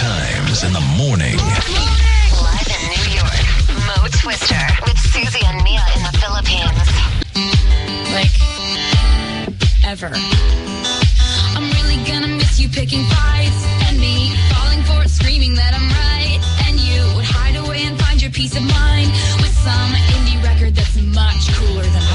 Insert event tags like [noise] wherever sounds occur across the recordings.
times in the morning. Live in New York, Mo Twister with Susie and Mia in the Philippines. like ever. I'm really gonna miss you picking fights and me falling for it, screaming that I'm right. And you would hide away and find your peace of mind with some indie record that's much cooler than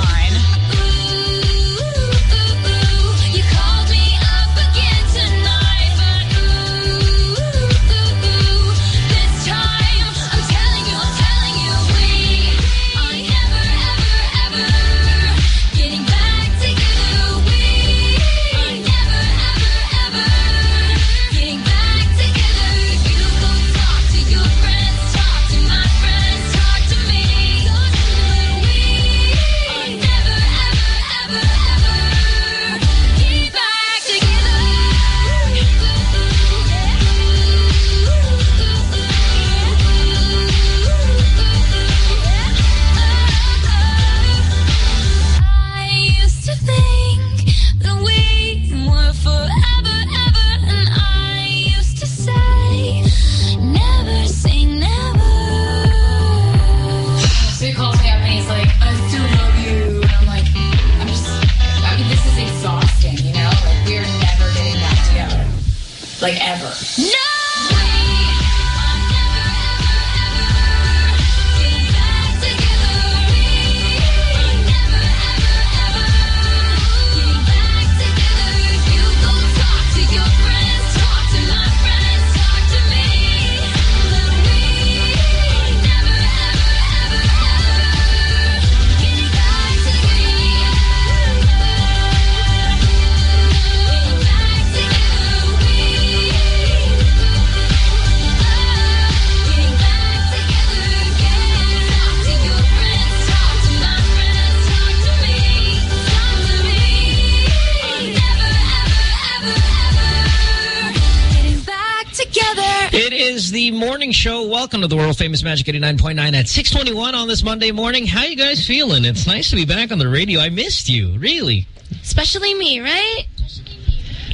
Welcome to the world famous Magic 89.9 at 621 on this Monday morning. How you guys feeling? It's nice to be back on the radio. I missed you, really. Especially me, right?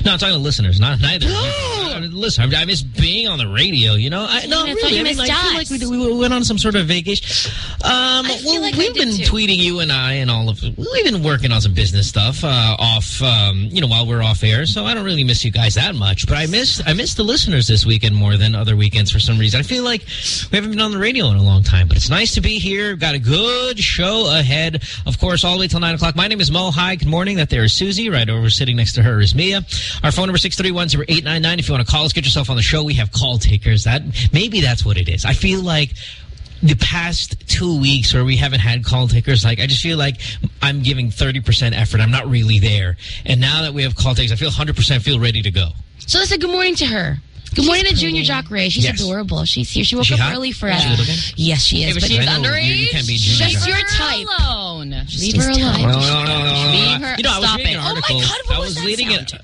No, I'm talking to listeners, not neither. Listen, I miss being on the radio. You know, I, no, really. you I mean, I feel like we, we went on some sort of vacation. Um, well, like we've been too. tweeting you and I and all of. We've been working on some business stuff uh, off, um, you know, while we're off air. So I don't really miss you guys that much. But I miss I miss the listeners this weekend more than other weekends for some reason. I feel like we haven't been on the radio in a long time. But it's nice to be here. Got a good show ahead. Of course, all the way till nine o'clock. My name is Mo. Hi, good morning. That there is Susie. Right over sitting next to her is Mia. Our phone number six three one zero eight nine nine. If you want to call us, get yourself on the show. We have call takers. That maybe that's what it is. I feel like the past two weeks where we haven't had call takers, like I just feel like I'm giving 30% effort. I'm not really there. And now that we have call takers, I feel 100% feel ready to go. So let's say good morning to her. Good morning to Junior Jock Ray. She's Yes. adorable. She's here. She woke She up hot? early for Is us. she? Yes, she is. but but she's I underage? You, you can't be junior. She's Jock. your type. alone. Leave Leave her alone. No, no, no, no, Being no. her- You know, I was stop reading it. an Oh my. God, what I was was that reading sound? it.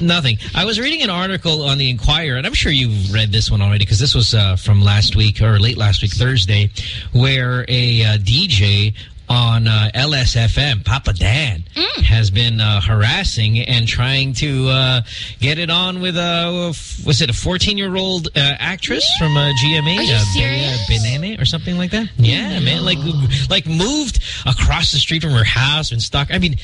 Nothing. I was reading an article on the Inquirer, and I'm sure you've read this one already because this was uh, from last week or late last week, Thursday, where a uh, DJ on uh, LSFM, Papa Dan, Mm. has been uh, harassing and trying to uh, get it on with a was it a 14 year old uh, actress from uh, GMA, Are you uh, serious? Banana or something like that? Yeah, man, like like moved across the street from her house and stuck. I mean,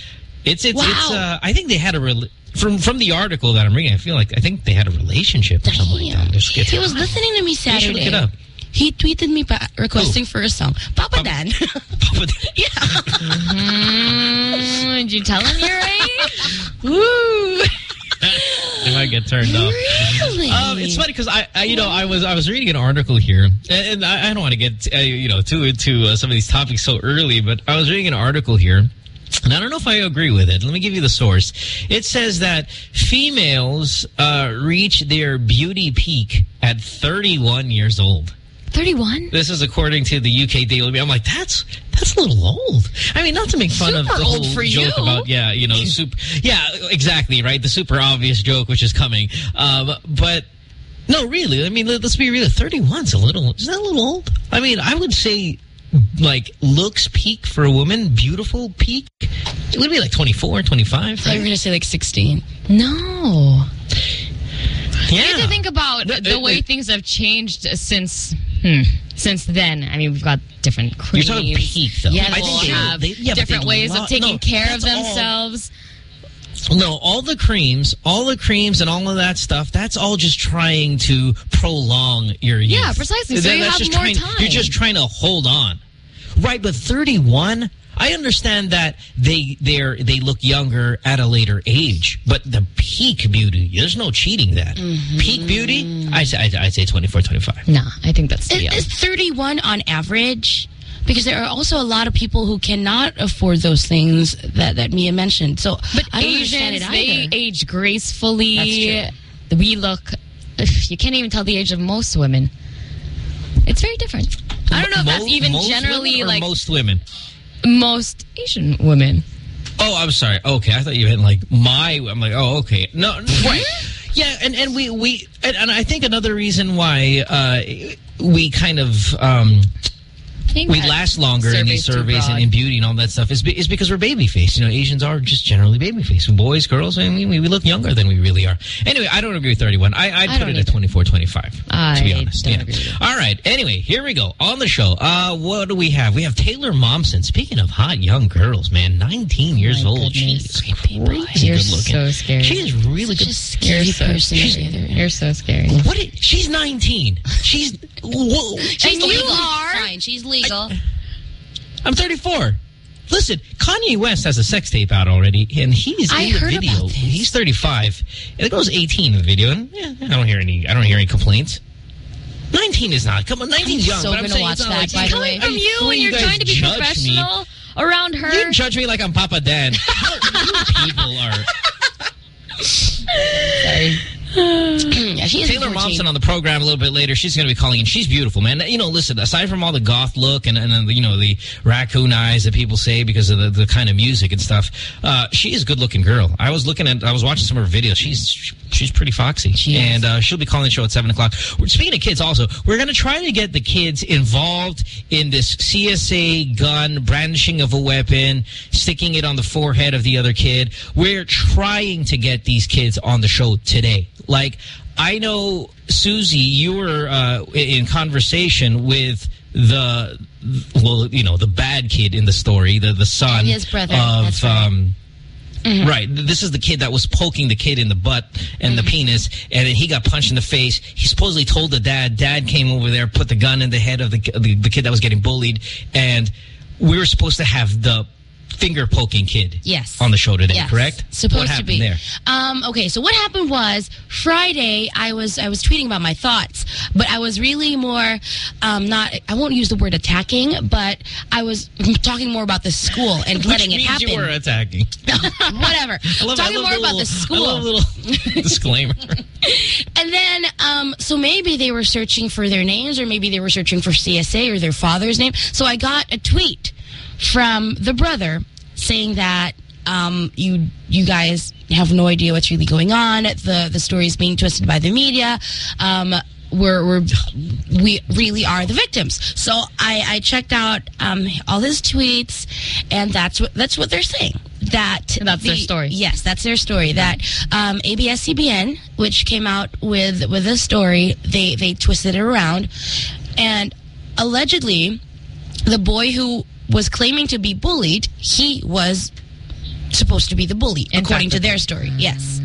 it's it's it's. Wow. Uh, I think they had a rel from from the article that I'm reading. I feel like I think they had a relationship or something like that. He was listening to me You Saturday. should look it up. He tweeted me requesting for a song. Papa Dan. Papa Dan. [laughs] [laughs] yeah. Mm, did you tell him your age? [laughs] Woo. They might get turned off. Really? Um, it's funny because I, I, you know, I was I was reading an article here, and, and I, I don't want to get uh, you know too into uh, some of these topics so early, but I was reading an article here. And I don't know if I agree with it. Let me give you the source. It says that females uh, reach their beauty peak at 31 years old. 31? This is according to the UK Daily Mail. I'm like, that's that's a little old. I mean, not to make fun of the old whole joke you. about, yeah, you know, super, yeah, exactly, right? The super obvious joke which is coming. Um, but no, really, I mean, let- let's be real. 31's a little, is that a little old? I mean, I would say like looks peak for a woman, beautiful peak, it would be like 24, 25, I thought you were going to say like 16. No. Yeah. You have to think about No, the way things have changed since hmm, since then. I mean, we've got different creams. You're creams. talking peak, though. Yeah, I think people they- have they- yeah, different they ways lo- of taking no, care of that's all- themselves. No, all the creams, all the creams and all of that stuff, that's all just trying to prolong your youth. Yeah, precisely. So That- you have more trying, time. You're just trying to hold on. Right, but 31, I understand that they they're they look younger at a later age, but the peak beauty, there's no cheating that. Mm-hmm. Peak beauty, I say I, I say 24, 25. Nah, I think that's too Is, 31 on average? Because there are also a lot of people who cannot afford those things that, that Mia mentioned. So But I don't understand Asians, it they age gracefully. That's true. We look, you can't even tell the age of most women. It's very different. I don't know if that's even most generally like most women. most Asian women. Oh, I'm sorry. Okay, I thought you meant like my. I'm like, oh, okay. No, right. Yeah, and and we we and, and I think another reason why uh, we kind of um, think we last longer in these survey's and in beauty and all that stuff is, be, is because we're baby faced. You know, Asians are just generally baby faced. Boys, girls, I mean, we, we look younger than we really are. Anyway, I don't agree with 31. I, I'd I put it at either. 24, 25, to be honest. yeah. All right. Anyway, here we go. On the show, uh, what do we have? We have Taylor Momsen. Speaking of hot young girls, man, 19 years My old. goodness. She's crazy You're good looking. so scary. She is really Such good. scary You're so- person. she's- You're so scary. What? Is, she's 19. She's. [laughs] Whoa. She's And you are- Fine, she's legal. I'm 34. Listen, Kanye West has a sex tape out already, and he's I in the heard video. He's 35. And it goes 18 in the video, and yeah, I don't hear any. I don't hear any complaints. 19 is not. Come on, 19 is young. so but I'm saying watch it's not that, like, by the Coming way. from you When you you're trying to be judge me- around her. You judge me like I'm Papa Dan. [laughs] you people are. [laughs] yeah, she is Taylor 14. Momsen on the program a little bit later. She's going to be calling in. She's beautiful, man. You know, listen, aside from all the goth look and, and you know, the raccoon eyes that people say because of the, the kind of music and stuff, uh, she is a good-looking girl. I was looking at, I was watching some of her videos. She's she's pretty foxy. She and uh, she'll be calling the show at 7 o'clock. We're- Speaking of kids also, we're going to try to get the kids involved in this CSA gun, brandishing of a weapon, sticking it on the forehead of the other kid. We're trying to get these kids on the show today. Like, I know, Susie, you were uh, in conversation with the, well, you know, the bad kid in the story, the, the son His brother, of, right. um, Right. This is the kid that was poking the kid in the butt and the penis, and then he got punched in the face. He supposedly told the dad. Dad came over there, put the gun in the head of the, the, the kid that was getting bullied, and we were supposed to have the finger poking kid Yes. on the show today, Yes. correct? Supposed what to be. there? Um, okay, so what happened was Friday I was I was tweeting about my thoughts, but I was really more um, not I won't use the word attacking, but I was talking more about the school and letting it means happen. you were attacking. [laughs] Whatever. I love, talking I love more the about little, the school. I love little [laughs] disclaimer. [laughs] And then, um, so maybe they were searching for their names, or maybe they were searching for CSA or their father's name. So I got a tweet from the brother saying that um, you you guys have no idea what's really going on. The the story is being twisted by the media. Um, we're, we're we really are the victims. So I, I checked out um, all his tweets, and that's what that's what they're saying. That That's their story. Yes, that's their story. That um, ABS-CBN, which came out with with a story, they they twisted it around, and allegedly, the boy who was claiming to be bullied, he was supposed to be the bully, In according to their story. Yes.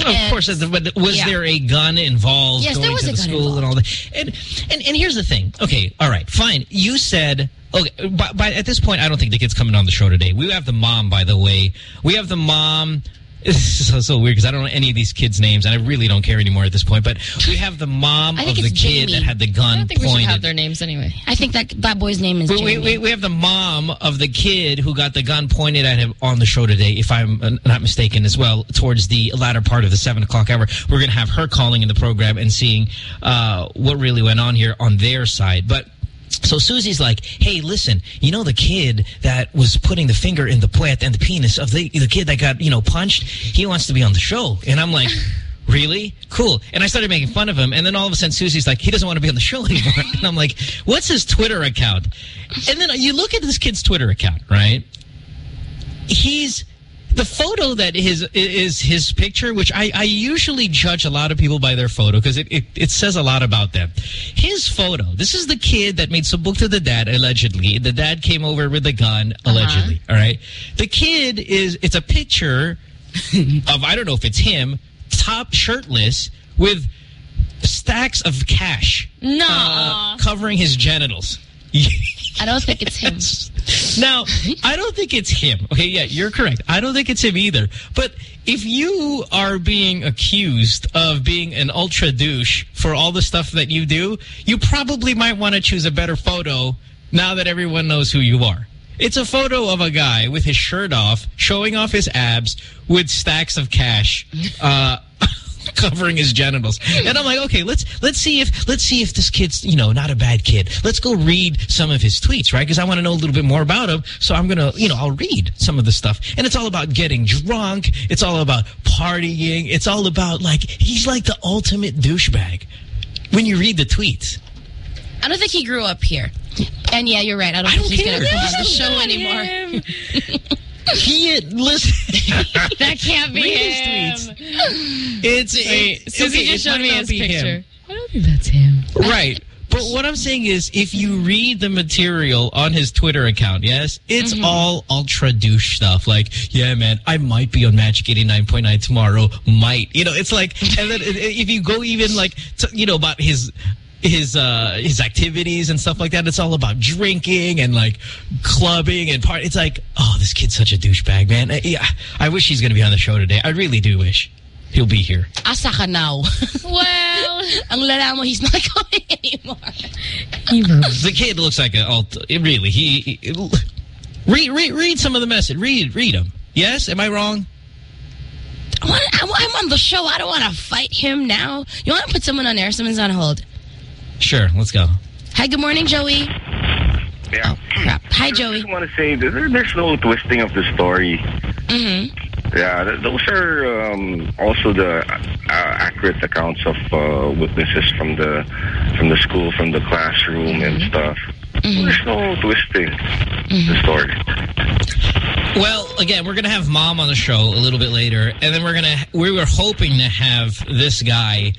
Of And- course, but was yeah. there a gun involved Yes, there going was to a the gun school and all that? And, and and here's the thing. Okay, all right, fine. You said okay. But, but at this point, I don't think the kid's coming on the show today. We have the mom, by the way. We have the mom. This is so, so weird because I don't know any of these kids' names, and I really don't care anymore at this point. But we [sighs] have the mom of the it's kid Jamie. that had the I gun don't think we should pointed. have their names anyway. I think that that boy's name is We, we, Jamie. we, we have the mom of the kid who got the gun pointed at him on the show today, if I'm uh, not mistaken as well, towards the latter part of the 7 o'clock hour. We're going to have her calling in the program and seeing uh, what really went on here on their side. But so Susie's like, hey, listen, you know the kid that was putting the finger in the plant and the penis of the, the kid that got, you know, punched? He wants to be on the show. And I'm like... [laughs] Really? Cool. And I started making fun of him. And then all of a sudden, Susie's like, he doesn't want to be on the show [laughs] anymore. And I'm like, what's his Twitter account? And then you look at this kid's Twitter account, right? He's the photo that his is his picture, which I, I usually judge a lot of people by their photo because it, it, it says a lot about them. His photo, this is the kid that made subuk to the dad, allegedly. The dad came over with a gun, allegedly. All right. The kid is, it's a picture [laughs] of, I don't know if it's him, top shirtless with stacks of cash No. uh, covering his genitals. [laughs] I don't think it's him. [laughs] Now, I don't think it's him. Okay, yeah, you're correct. I don't think it's him either. But if you are being accused of being an ultra douche for all the stuff that you do, you probably might want to choose a better photo now that everyone knows who you are. It's a photo of a guy with his shirt off, showing off his abs with stacks of cash. Uh, [laughs] covering his genitals. And I'm like, okay, let's let's see if let's see if this kid's, you know, not a bad kid. Let's go read some of his tweets, right? Because I want to know a little bit more about him. So I'm gonna, you know, I'll read some of the stuff. And it's all about getting drunk. It's all about partying. It's all about like he's like the ultimate douchebag. When you read the tweets. I don't think he grew up here. And yeah, you're right. I don't I think don't he's care. going to come on the show anymore. [laughs] him. He listen. [laughs] That can't be Read his him. tweets. It's Wait, it, Susie okay, just showed me his be him. picture. I don't think that's him. Right. But what I'm saying is, if you read the material on his Twitter account, yes, it's mm-hmm. all ultra douche stuff. Like, yeah, man, I might be on Magic 89.9 tomorrow. Might. You know, it's like, and then if you go even like, to, you know, about his his uh his activities and stuff like that it's all about drinking and like clubbing and part it's like oh this kid's such a douchebag man Uh, yeah i wish he's gonna be on the show today i really do wish he'll be here Asa ka now. [laughs] Well, Ang lala mo, he's not [laughs] coming anymore. The kid looks like a alt. it Really, he, he- read read read some of the message. Read read them. Yes, am I wrong? I want, I, want- I'm on the show. I don't want to fight him now. You want to put someone on air? Someone's on hold. Sure, let's go. Hi, good morning, Joey. Yeah. Crap. Hi, I Joey. just want to say there, there's no twisting of the story. Mm-hmm. Yeah, th- those are um, also the uh, accurate accounts of uh, witnesses from the from the school, from the classroom and stuff. There's no twisting the story. Well, again, we're gonna have mom on the show a little bit later, and then we're gonna we were hoping to have this guy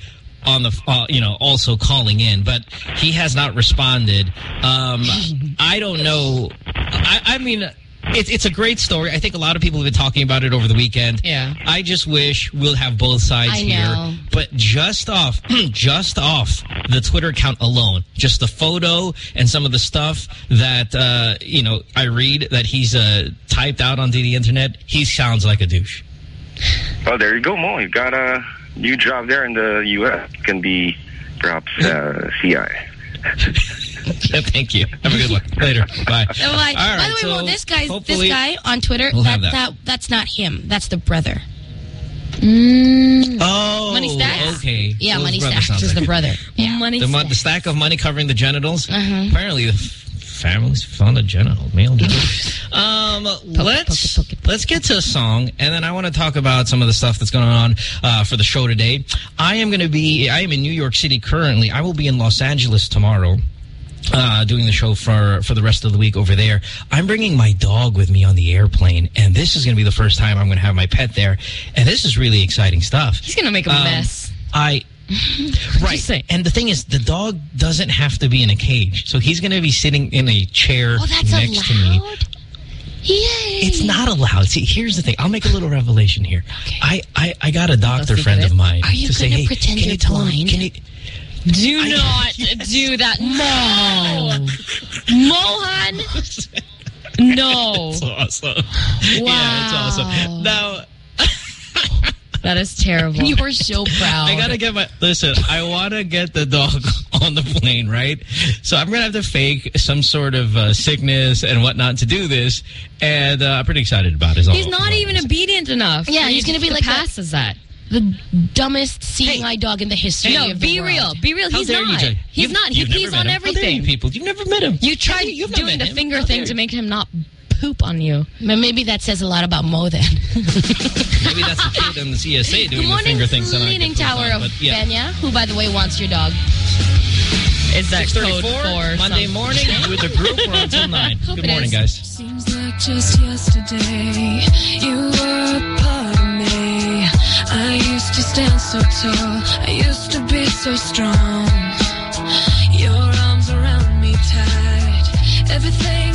on the uh, you know also calling in, but he has not responded. Um, I don't know. I, I mean. It's it's a great story. I think a lot of people have been talking about it over the weekend. Yeah. I just wish we'll have both sides I here. know. But just off, [clears throat] just off the Twitter account alone, just the photo and some of the stuff that, uh, you know, I read that he's uh, typed out onto the internet, he sounds like a douche. Oh, there you go, Mo. You got a new job there in the U.S. Can be perhaps uh, CI. [laughs] Thank you. Have a good one. Later. Bye. My- All By the way, so well, this guy, this guy on Twitter, we'll that, that. that. that's not him. That's the brother. Oh, Money stacks. okay. Yeah, Those money brothers stacks sound is the brother. Yeah. [laughs] Money The, mon- stack. the stack of money covering the genitals. Uh-huh. Apparently, the f- families found a genital male. [laughs] genital. um, let's poke it, poke let's get to a song, and then I want to talk about some of the stuff that's going on uh, for the show today. I am going to be. I am in New York City currently. I will be in Los Angeles tomorrow. Uh, doing the show for for the rest of the week over there. I'm bringing my dog with me on the airplane, and this is going to be the first time I'm going to have my pet there, and this is really exciting stuff. He's going to make a Um, mess. I [laughs] right. And the thing is, the dog doesn't have to be in a cage, so he's going to be sitting in a chair Oh, that's next to me. allowed? Yay. It's not allowed. See, here's the thing. I'll make a little revelation here. Okay. I, I I got a doctor friend of mine Are you to say, hey, pretend can you're you tell him? blind? Can you? Do I- not [laughs] do that. No. Mohan. [laughs] No. It's awesome. Yeah, it's awesome. Now. That is terrible. [laughs] You were so proud. I gotta get my listen. I want to get the dog [laughs] on the plane, right? So I'm gonna have to fake some sort of uh, sickness and whatnot to do this, and uh, I'm pretty excited about it. He's not even obedient enough. Yeah, for he's gonna be to like pass as that. the dumbest seeing eye dog in the history No, of the be world. real. Be real. How He's dare you, not. Jay? He's You've- not. He you've never pees met on him. How dare you everything. people. You've never met him. You tried You've not doing the him. finger How thing to make him not poop on you. Maybe that says a lot about Mo then. [laughs] Maybe that's the kid in the CSA doing Good the finger things. that I Leaning Tower on, of yeah. Kenya, who, by the way, wants your dog. Is that code 634 for Monday some- morning with the group. We're until 9. Hope Good morning, is. guys. Seems like just yesterday. You were a part of me. I used to stand so tall. I used to be so strong. Your arms around me tight. Everything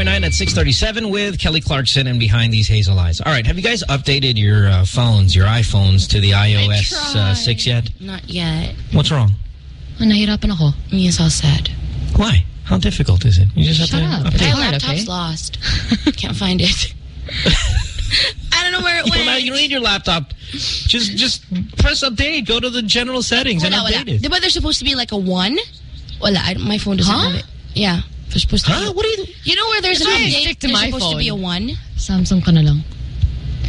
nine at 637 with Kelly Clarkson and Behind These Hazel Eyes. All right. Have you guys updated your uh, phones, your iPhones, to the iOS uh, 6 yet? Not yet. What's wrong? I ate up in a Nahirapan ako. Mia's all sad. Why? How difficult is it? You just Shut have to up. update. My laptop's okay? lost. [laughs] Can't find it. [laughs] I don't know where it went. Well, now you need your laptop. Just just press update. Go to the general settings wala, and update wala. it. But there's supposed to be like a one. Well, I, my phone doesn't huh? have it. Yeah. There's supposed to Huh? What are you... You know where there's an That's why I update? stick to there's my supposed to be a one. Samsung ka na lang.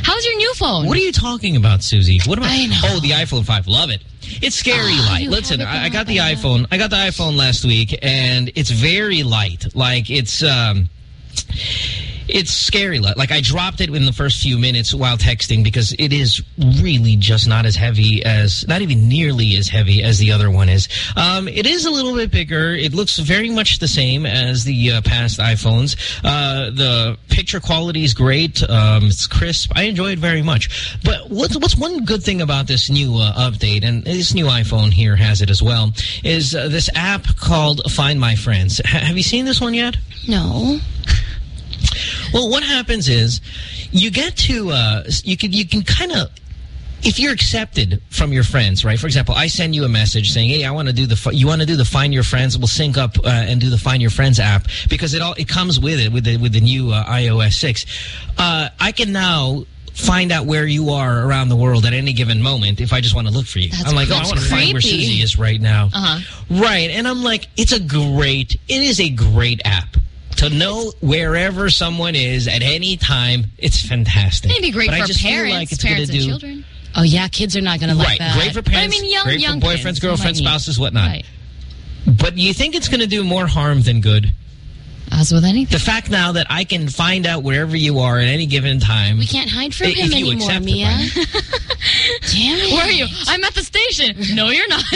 How's your new phone? What are you talking about, Susie? What am I? I know. Oh, the iPhone 5. Love it. It's scary Ah, light. Listen, I, I got the iPhone. I got the iPhone last week, and it's very light. Like it's um, it's scary. Like I dropped it in the first few minutes while texting because it is really just not as heavy as, not even nearly as heavy as the other one is. Um, it is a little bit bigger. It looks very much the same as the uh, past iPhones. Uh, the picture quality is great. Um, it's crisp. I enjoy it very much. But what's what's one good thing about this new uh, update, and this new iPhone here has it as well, is uh, this app called Find My Friends. H have you seen this one yet? No. [laughs] Well, what happens is you get to uh, you can you can kind of if you're accepted from your friends, right? For example, I send you a message saying, "Hey, I want to do the you want to do the Find Your Friends. We'll sync up uh, and do the Find Your Friends app because it all it comes with it with the with the new uh, iOS six. Uh, I can now." Find out where you are around the world at any given moment if I just want to look for you. That's I'm like, oh, I want to find where. Susie is right now. Uh-huh. Right. And I'm like, it's a great, it is a great app. To know wherever someone is at any time, it's fantastic. It'd be great but I for just parents, feel like it's parents and do, children. Oh, yeah, kids are not going to like Right. that. Great for But I mean, young- great young for boyfriends, parents, girlfriends, spouses, whatnot. Right. But you think it's going to do more harm than good? As with anything. The fact now that I can find out wherever you are at any given time. We can't hide from If him you anymore, accept Mia. [laughs] Damn it. Where are you? I'm at the station. No, you're not. [laughs]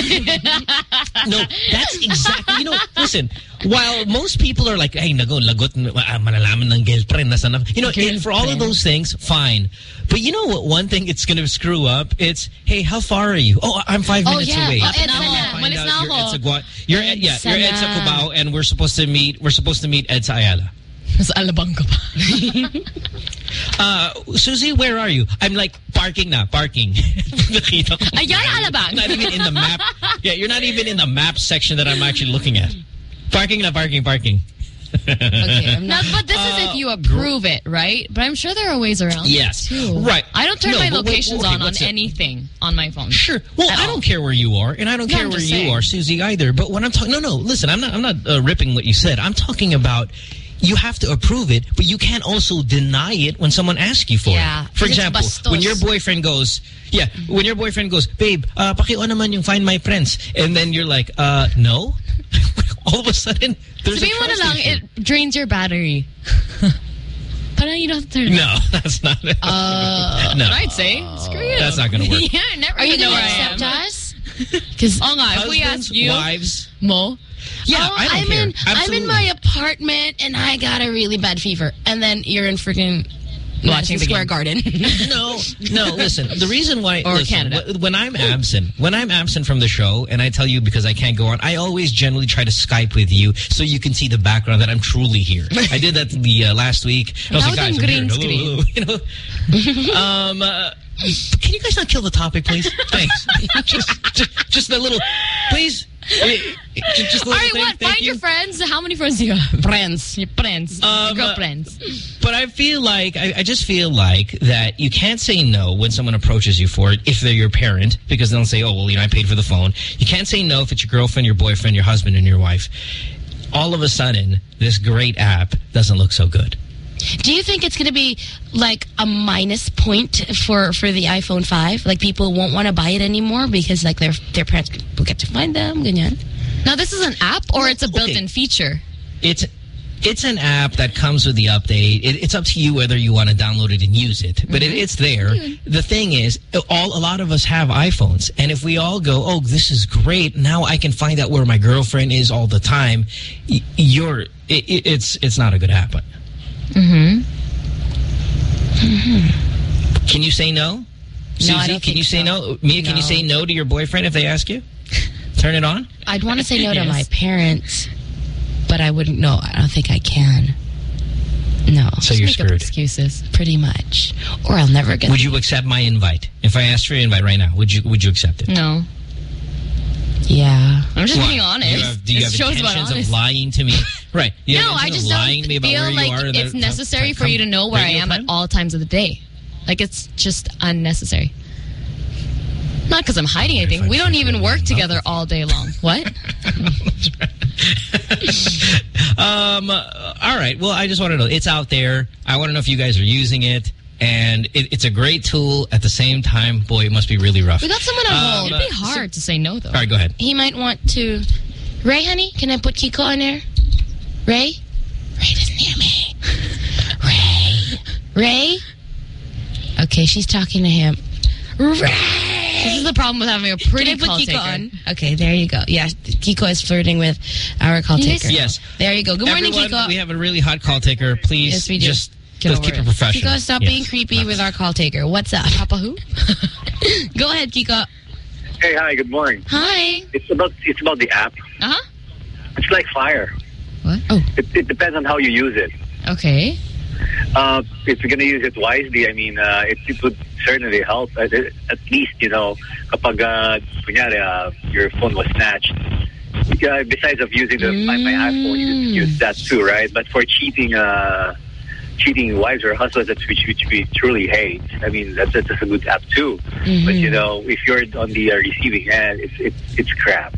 No, that's exactly, you know, listen, while most people are like, hey, nago, lagot, ah, malalaman ng girlfriend, nasa na, you know, it, for all of those things, fine. But you know what, one thing it's going to screw up, it's, hey, how far are you? Oh, I'm five Oh, minutes yeah. away. Oh, EDSA Now na. I find Malis out na you're ako. EDSA Gua- You're, at- yeah, you're EDSA EDSA na. Cubao, and we're supposed to meet, we're supposed to meet EDSA Ayala. [laughs] Mas alabang ka pa. [laughs] Uh, Susie, where are you? I'm like parking na, parking. [laughs] Nakita ko. Ayala, alabang. Not even in the map. Yeah, you're not even in the map section that I'm actually looking at. Parking na, parking, parking. Okay, I'm Now, [laughs] not. but this is if you approve it, right? But I'm sure there are ways around Yes. it, too. Right. I don't turn No, my but wait, locations okay, on on what's it? anything on my phone. Sure. Well, I all. don't care where you are, and I don't No, care where just you saying. are, Susie, either. But when I'm talking, no, no, listen, I'm not, I'm not uh, ripping what you said. I'm talking about you have to approve it, but you can't also deny it when someone asks you for Yeah, it. For example, when your boyfriend goes, yeah, when your boyfriend goes, babe, uh, paki naman yung find my friends, and then you're like, uh, no. [laughs] All of a sudden, there's a Sabihin mo na trust lang, issue. it drains your battery. [laughs] Parang you don't have to turn it No, [laughs] that's not it. Uh, no, I'd say, screw you. that's not going to work. [laughs] yeah, never Are you gonna know accept us? Because Oh nga, if we ask you, wives, Mo, yeah, oh, I don't am care. in I'm in my apartment and I got a really bad fever, and then you're in freaking Watching the Square game. Garden. [laughs] No, no. Listen, the reason why Or listen, Canada. when I'm absent, when I'm absent from the show, and I tell you because I can't go on, I always generally try to Skype with you so you can see the background that I'm truly here. [laughs] I did that the uh, last week. I was That like, was guys, on I'm here. green Hello, hello. [laughs] You know. um. Uh, can you guys not kill the topic, please? [laughs] Thanks. [laughs] just, just, just a little, please. Just, a little right, thing. what? Thank Find you. your friends. How many friends do you have? Friends. Your friends. Um, your girlfriends. But I feel like, I, I just feel like that you can't say no when someone approaches you for it if they're your parent, because they'll say, oh, well, you know, I paid for the phone. You can't say no if it's your girlfriend, your boyfriend, your husband, and your wife. All of a sudden, this great app doesn't look so good. Do you think it's going to be like a minus point for for the iPhone 5? Like people won't want to buy it anymore because like their their parents will get to find them. Ganyan. Now, this is an app or it's a built-in feature? It's it's an app that comes with the update. It, it's up to you whether you want to download it and use it. But it, mm-hmm. it's there. The thing is, all a lot of us have iPhones, and if we all go, "Oh, this is great! Now I can find out where my girlfriend is all the time," you're it, it's it's not a good app. Mm-hmm. Can you say no? Susie, don't can you say so. no? Mia, can you say no to your boyfriend if they ask you? Turn it on. I'd want to say no to my parents, but I wouldn't know. I don't think I can. No, So you're Make up screwed. excuses. pretty much. Or I'll never get Would you accept my invite? If I asked for your invite right now, would you would you accept it? No. Yeah. I'm just What? being honest. Do you have, do you This have shows about intentions of honest. lying to me? [laughs] Right. You No, I just lying don't about feel like it's That- necessary for you to know where I radio am at all times of the day. Like, it's just unnecessary. Not because I'm hiding anything. We don't even work together all day long. [laughs] What? um. All right. Well, I just want to know. It's out there. I want to know if you guys are using it. And it, it's a great tool. At the same time, boy, it must be really rough. We got someone on Um, hold. It'd be hard to say no, though. All right, go ahead. He might want to. Ray, honey, can I put Kiko on there? Ray? Ray doesn't hear me. Ray? Ray? Okay, she's talking to him. Ray! This is the problem with having a pretty Can I put call Kiko taker. on? Okay, there you go. Yeah, Kiko is flirting with our call Yes. taker. Yes. There you go. Good morning, Kiko. we have a really hot call taker. Please Yes, we do. just Get let's keep it it. professional. Kiko, stop Yes. being creepy with our call taker. What's up? [laughs] Papa who? [laughs] Go ahead, Kiko. Hey, hi, good morning. Hi. It's about it's about the app. Uh-huh. It's like fire. What? It, it depends on how you use it. Okay. Uh, if you're going to use it wisely, I mean, uh, it, it would certainly help. At, at least, you know, kapag, uh, kunyari, uh, your phone was snatched, uh, besides of using the, my, my iPhone, you could use that too, right? But for cheating, uh, cheating wives or husbands, that's which, which we truly hate. I mean, that's, that's a good app too. But, you know, if you're on the uh, receiving end, it's, it's, it's crap.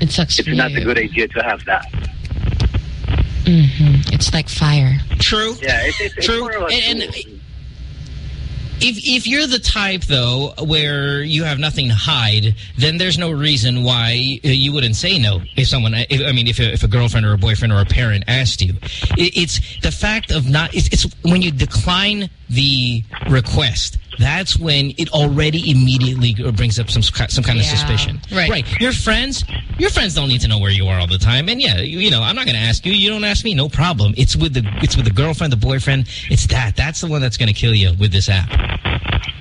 It sucks It's for not you. a good idea to have that. hmm It's like fire. True. Yeah, it's, it's, it's True. more of a And- and- tool. If if you're the type though where you have nothing to hide, then there's no reason why uh, you wouldn't say no. If someone, if, I mean, if a, if a girlfriend or a boyfriend or a parent asked you, it, it's the fact of not. It's, it's when you decline the request. That's when it already immediately brings up some some kind of Yeah. suspicion. Right. Right. Your friends, your friends don't need to know where you are all the time. And yeah, you, you know, I'm not going to ask you. You don't ask me. No problem. It's with the it's with the girlfriend, the boyfriend. It's that. That's the one that's going to kill you with this app.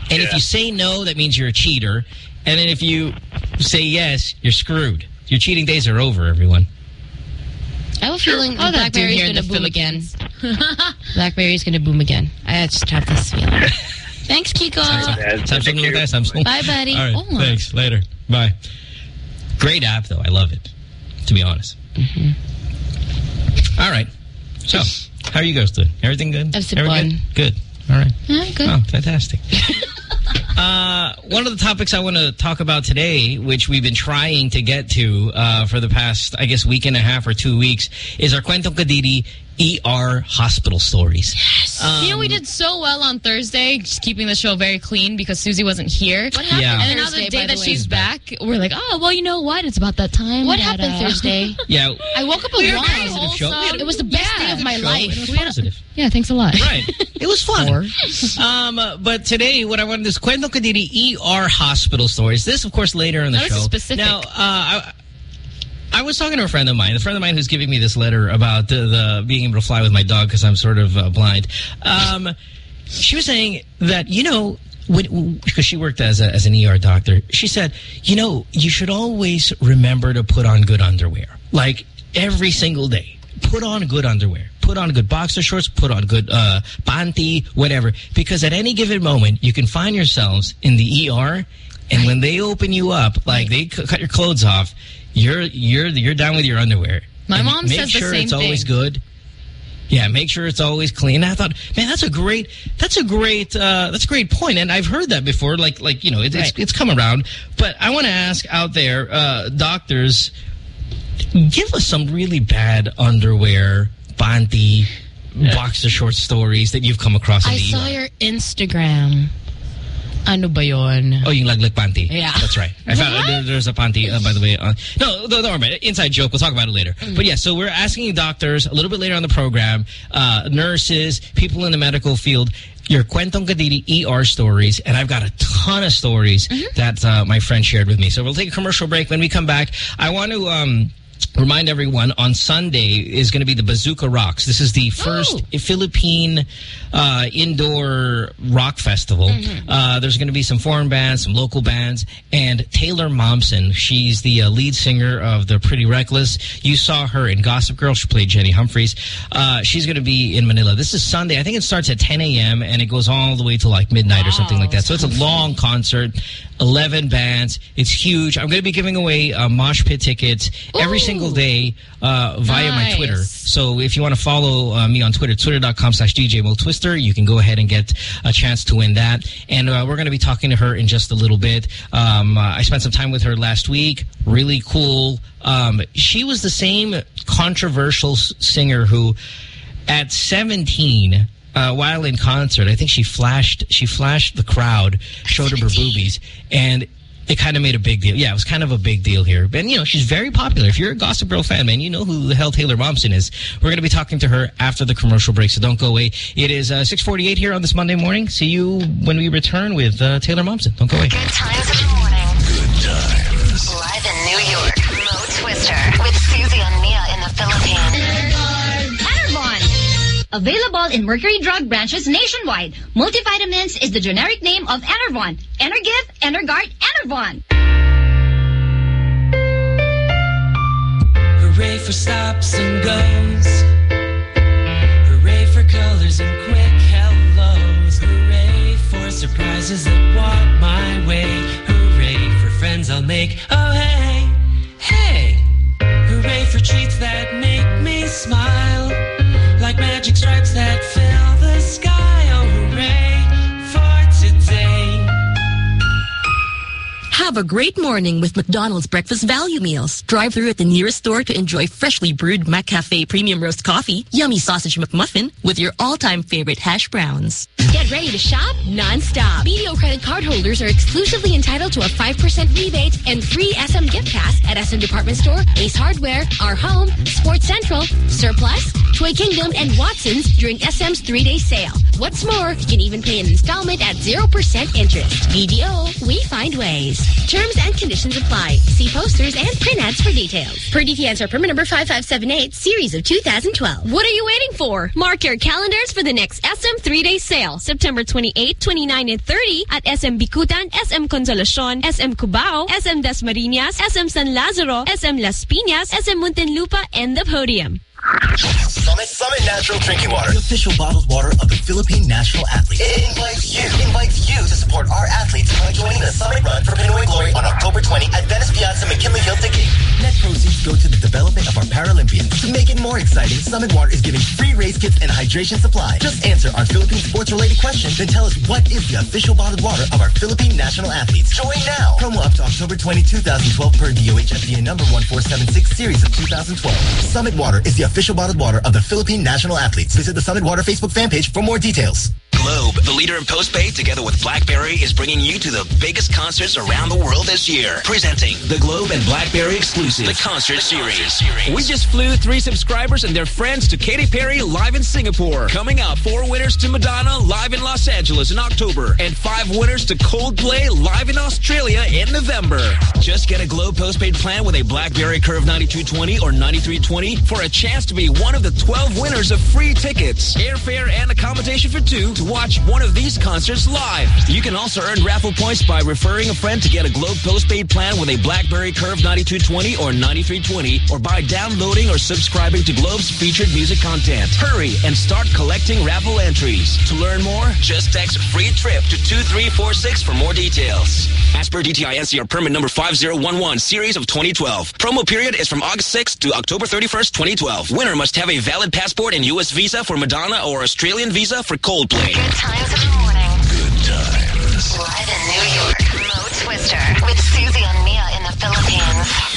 And if you say no, that means you're a cheater. And then if you say yes, you're screwed. Your cheating days are over, everyone. I have a feeling oh, that dude BlackBerry's here in going to the boom again. [laughs] BlackBerry's going to boom again. I just have this feeling. [laughs] Thanks, Kiko. Yeah, Samsung thank with that, [laughs] Samsung. Bye, buddy. All right. Oh. Thanks. Later. Bye. Great app, though. I love it, to be honest. All right. So, how are you guys doing? Everything good? I've Everything good? Good. All right. Yeah, good. Oh, fantastic. [laughs] uh, one of the topics I want to talk about today, which we've been trying to get to uh, for the past, I guess, week and a half or two weeks, is our Kwentong Kadiri ER hospital stories. Yes. you know, we did so well on Thursday, just keeping the show very clean because Susie wasn't here. What happened Yeah. And then now the day that the way? she's back, we're like, oh, well, you know what? It's about that time. What that, happened uh, Thursday? [laughs] Yeah. I woke up We were alone. very Positive show. wholesome. It was the best Yeah. day of my Show, life. It was We had a- positive. Yeah, thanks a lot. Right. [laughs] It was fun. Um, uh, but today, what I wanted is Kwento Kadiri ER hospital stories. This, of course, later in the show. is specific. Now, uh, I, I was talking to a friend of mine, a friend of mine who's giving me this letter about the, the being able to fly with my dog because I'm sort of uh, blind. Um, she was saying that, you know, because she worked as, a, as an ER doctor, she said, you know, you should always remember to put on good underwear. Like, every single day. Put on good underwear. Put on good boxer shorts. Put on good uh, panty, whatever. Because at any given moment, you can find yourselves in the ER, and when they open you up, like they cut your clothes off, you're you're you're down with your underwear. My And mom make says the sure same it's always good. Yeah, make sure it's always clean. I thought, man, that's a great, that's a great, uh, that's a great point. And I've heard that before. Like, like you know, it, it's it's come around. But I want to ask out there, uh, doctors, give us some really bad underwear, panty, boxer short stories that you've come across. In I the saw your Instagram. Ano ba yun? Oh, yung laglag panty. Yeah. That's right. I found there, there's a panty, uh, by the way. Uh, no, don't, don't worry. Inside joke. We'll talk about it later. Mm. But yeah, so we're asking doctors a little bit later on the program, uh, nurses, people in the medical field, your Kwentong Kadiri ER stories. And I've got a ton of stories Mm-hmm. that uh, my friend shared with me. So we'll take a commercial break. When we come back, I want to... Um, Remind everyone, on Sunday is going to be the Bazooka Rocks. This is the first Oh. Philippine uh, indoor rock festival. Mm-hmm. Uh, there's going to be some foreign bands, some local bands, and Taylor Momsen. She's the uh, lead singer of the Pretty Reckless. You saw her in Gossip Girl. She played Jenny Humphreys. Uh, she's going to be in Manila. This is Sunday. I think it starts at 10 a.m. and it goes all the way to like midnight or something like that. So it's a long concert. 11 bands. It's huge. I'm going to be giving away uh, mosh pit tickets every single day uh, via my Twitter. So if you want to follow uh, me on Twitter, twitter.com slash DJ Twister, you can go ahead and get a chance to win that. And uh, we're going to be talking to her in just a little bit. Um, uh, I spent some time with her last week. Really cool. Um, she was the same controversial s- singer who, at 17, uh, while in concert, I think she flashed she flashed the crowd, showed her her boobies, and it kind of made a big deal. Yeah, it was kind of a big deal here. And, you know, she's very popular. If you're a Gossip Girl fan, man, you know who the hell Taylor Momsen is. We're going to be talking to her after the commercial break, so don't go away. It is uh, 648 here on this Monday morning. See you when we return with uh, Taylor Momsen. Don't go away. Good times in the morning. Good times. Available in Mercury Drug branches nationwide. Multivitamins is the generic name of Enervon. Energive, Energuard, Enervon. Hooray for stops and goes. Hooray for colors and quick hellos. Hooray for surprises that walk my way. Hooray for friends I'll make. Oh, hey, hey. Hooray for treats that make me smile. Magic stripes that Have a great morning with McDonald's breakfast value meals. Drive through at the nearest store to enjoy freshly brewed McCafe premium roast coffee, yummy sausage McMuffin with your all-time favorite hash browns. Get ready to shop non-stop. BDO credit card holders are exclusively entitled to a 5% rebate and free SM gift pass at SM Department Store, Ace Hardware, Our Home, Sports Central, Surplus, Toy Kingdom, and Watson's during SM's three-day sale. What's more, you can even pay an installment at 0% interest. BDO, we find ways. Terms and conditions apply. See posters and print ads for details. Per DTN's permit number 5578, series of 2012. What are you waiting for? Mark your calendars for the next SM three-day sale, September 28, 29, and 30 at SM Bicutan, SM Consolacion, SM Cubao, SM Dasmariñas, SM San Lazaro, SM Las Piñas, SM Muntinlupa, and the Podium. Summit Summit Natural Drinking Water, the official bottled water of the Philippine national athletes. It invites you, invites you to support our athletes by joining the Summit Run for Pinoy Glory on October 20 at Venice Piazza McKinley Hill Gate. Net proceeds go to the development of our Paralympians. To make it more exciting, Summit Water is giving free race kits and hydration supply. Just answer our Philippine sports-related question, then tell us what is the official bottled water of our Philippine national athletes. Join now. Promo up to October 20, 2012 per DOH FDA number 1476 series of 2012. Summit Water is the official bottled water of the Philippine national athletes. Visit the Summit Water Facebook fan page for more details. Globe, the leader in postpaid, together with BlackBerry, is bringing you to the biggest concerts around the world this year. Presenting the Globe and BlackBerry exclusive, the concert series. We just flew three subscribers and their friends to Katy Perry live in Singapore. Coming up, four winners to Madonna live in Los Angeles in October, and five winners to Coldplay live in Australia in November. Just get a Globe postpaid plan with a BlackBerry Curve 9220 or 9320 for a chance to be one of the 12 winners of free tickets, airfare, and accommodation for two to watch one of these concerts live. You can also earn raffle points by referring a friend to get a Globe postpaid plan with a BlackBerry Curve 9220 or 9320 or by downloading or subscribing to Globe's featured music content. Hurry and start collecting raffle entries. To learn more, just text free trip to 2346 for more details. As per DTI NCR permit number 5011 series of 2012. Promo period is from August 6th to October 31st, 2012. Winner must have a valid passport and U.S. visa for Madonna or Australian visa for Coldplay. Good times in the morning. Good times. Live in New York, Mo Twister with Susie and Mia in the Philippines.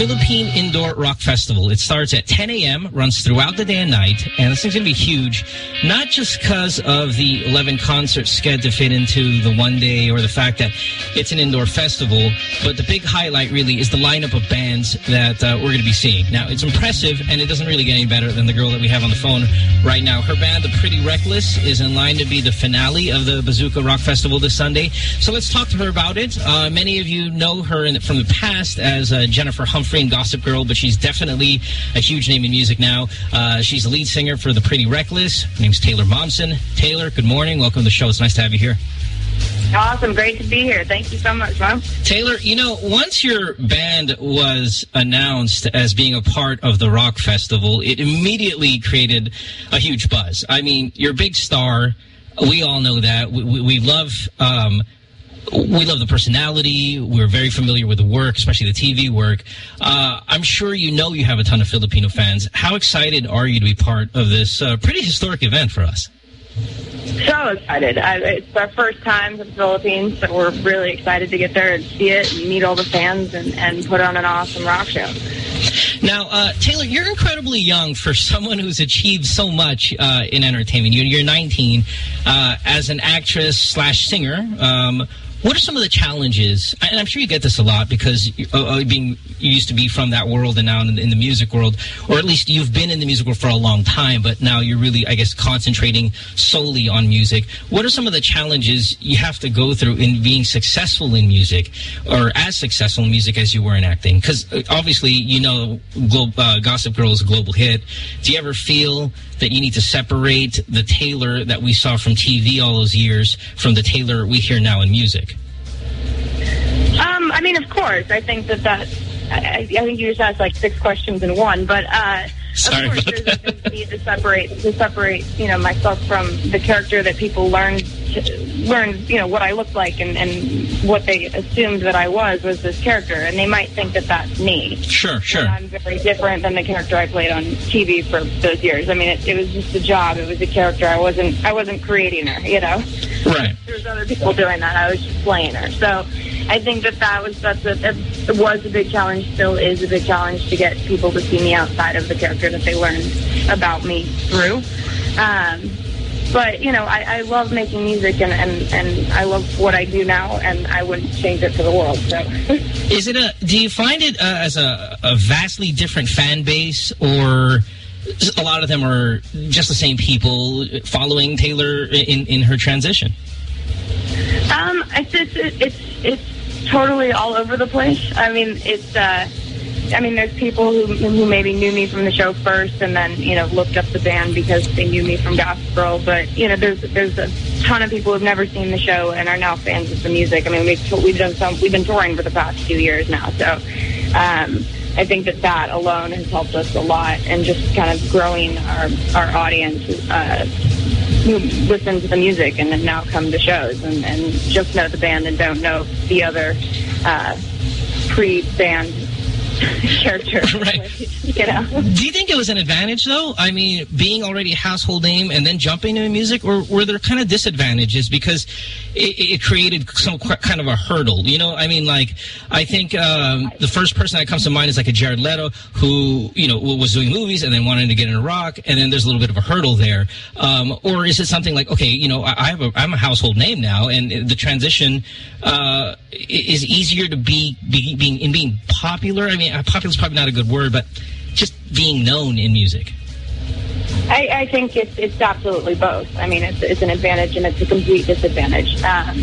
Philippine Indoor Rock Festival. It starts at 10 a.m., runs throughout the day and night, and this thing's going to be huge, not just because of the 11 concerts scheduled to fit into the one day or the fact that it's an indoor festival, but the big highlight really is the lineup of bands that uh, we're going to be seeing. Now, it's impressive, and it doesn't really get any better than the girl that we have on the phone right now. Her band, The Pretty Reckless, is in line to be the finale of the Bazooka Rock Festival this Sunday. So let's talk to her about it. Uh, many of you know her in, from the past as uh, Jennifer Humphrey Gossip Girl, but she's definitely a huge name in music now. Uh, she's the lead singer for The Pretty Reckless. Her name's Taylor Momsen. Taylor, good morning. Welcome to the show. It's nice to have you here. Awesome. Great to be here. Thank you so much, Mo. Taylor, you know, once your band was announced as being a part of the rock festival, it immediately created a huge buzz. I mean, you're a big star. We all know that. We, we, we love... Um, we love the personality. We're very familiar with the work, especially the TV work. Uh, I'm sure you know you have a ton of Filipino fans. How excited are you to be part of this uh, pretty historic event for us? So excited. I, it's our first time to the Philippines, so we're really excited to get there and see it and meet all the fans and, and put on an awesome rock show. Now, uh, Taylor, you're incredibly young for [laughs] someone who's achieved so much uh, in entertainment. You're, you're 19 uh, as an actress slash singer. Um, what are some of the challenges? And I'm sure you get this a lot because uh, uh, being you used to be from that world and now in the, in the music world, or at least you've been in the music world for a long time, but now you're really, I guess, concentrating solely on music. What are some of the challenges you have to go through in being successful in music or as successful in music as you were in acting? Because uh, obviously, you know, Glo uh, Gossip Girl is a global hit. Do you ever feel that you need to separate the Taylor that we saw from TV all those years from the Taylor we hear now in music? Um, I mean, of course. I think that that. I, I think you just asked like six questions in one, but uh, Sorry of course there's a need to separate to separate you know myself from the character that people learned learned you know what I looked like and and what they assumed that I was was this character, and they might think that that's me. Sure, sure. I'm very different than the character I played on TV for those years. I mean, it, it was just a job. It was a character. I wasn't I wasn't creating her. You know. Right. There's other people doing that. I was just playing her. So I think that that was that's a, that was a big challenge. Still is a big challenge to get people to see me outside of the character that they learned about me through. Um, but you know, I, I love making music and, and and I love what I do now, and I wouldn't change it for the world. So. [laughs] Is it a? Do you find it uh, as a, a vastly different fan base, or a lot of them are just the same people following Taylor in in her transition? Um, it's it's it's it's totally all over the place. I mean, it's. Uh, I mean, there's people who who maybe knew me from the show first, and then you know looked up the band because they knew me from Gossip Girl. But you know, there's there's a ton of people who've never seen the show and are now fans of the music. I mean, we've we've done some we've been touring for the past few years now, so. Um, I think that that alone has helped us a lot, and just kind of growing our our audience uh, who listen to the music and then now come to shows and, and just know the band and don't know the other uh, pre-band [laughs] character. [laughs] Right. You know. Do you think it was an advantage, though? I mean, being already a household name and then jumping into music, or were there kind of disadvantages because it, it created some kind of a hurdle? You know, I mean, like, I think um, the first person that comes to mind is like a Jared Leto who, you know, was doing movies and then wanted to get into rock, and then there's a little bit of a hurdle there. Um, or is it something like, okay, you know, I, I have a, I'm a household name now, and the transition uh, is easier to be, be being in being popular? I mean, popular is probably not a good word, but just being known in music. I, I think it's it's absolutely both. I mean, it's it's an advantage and it's a complete disadvantage. Um,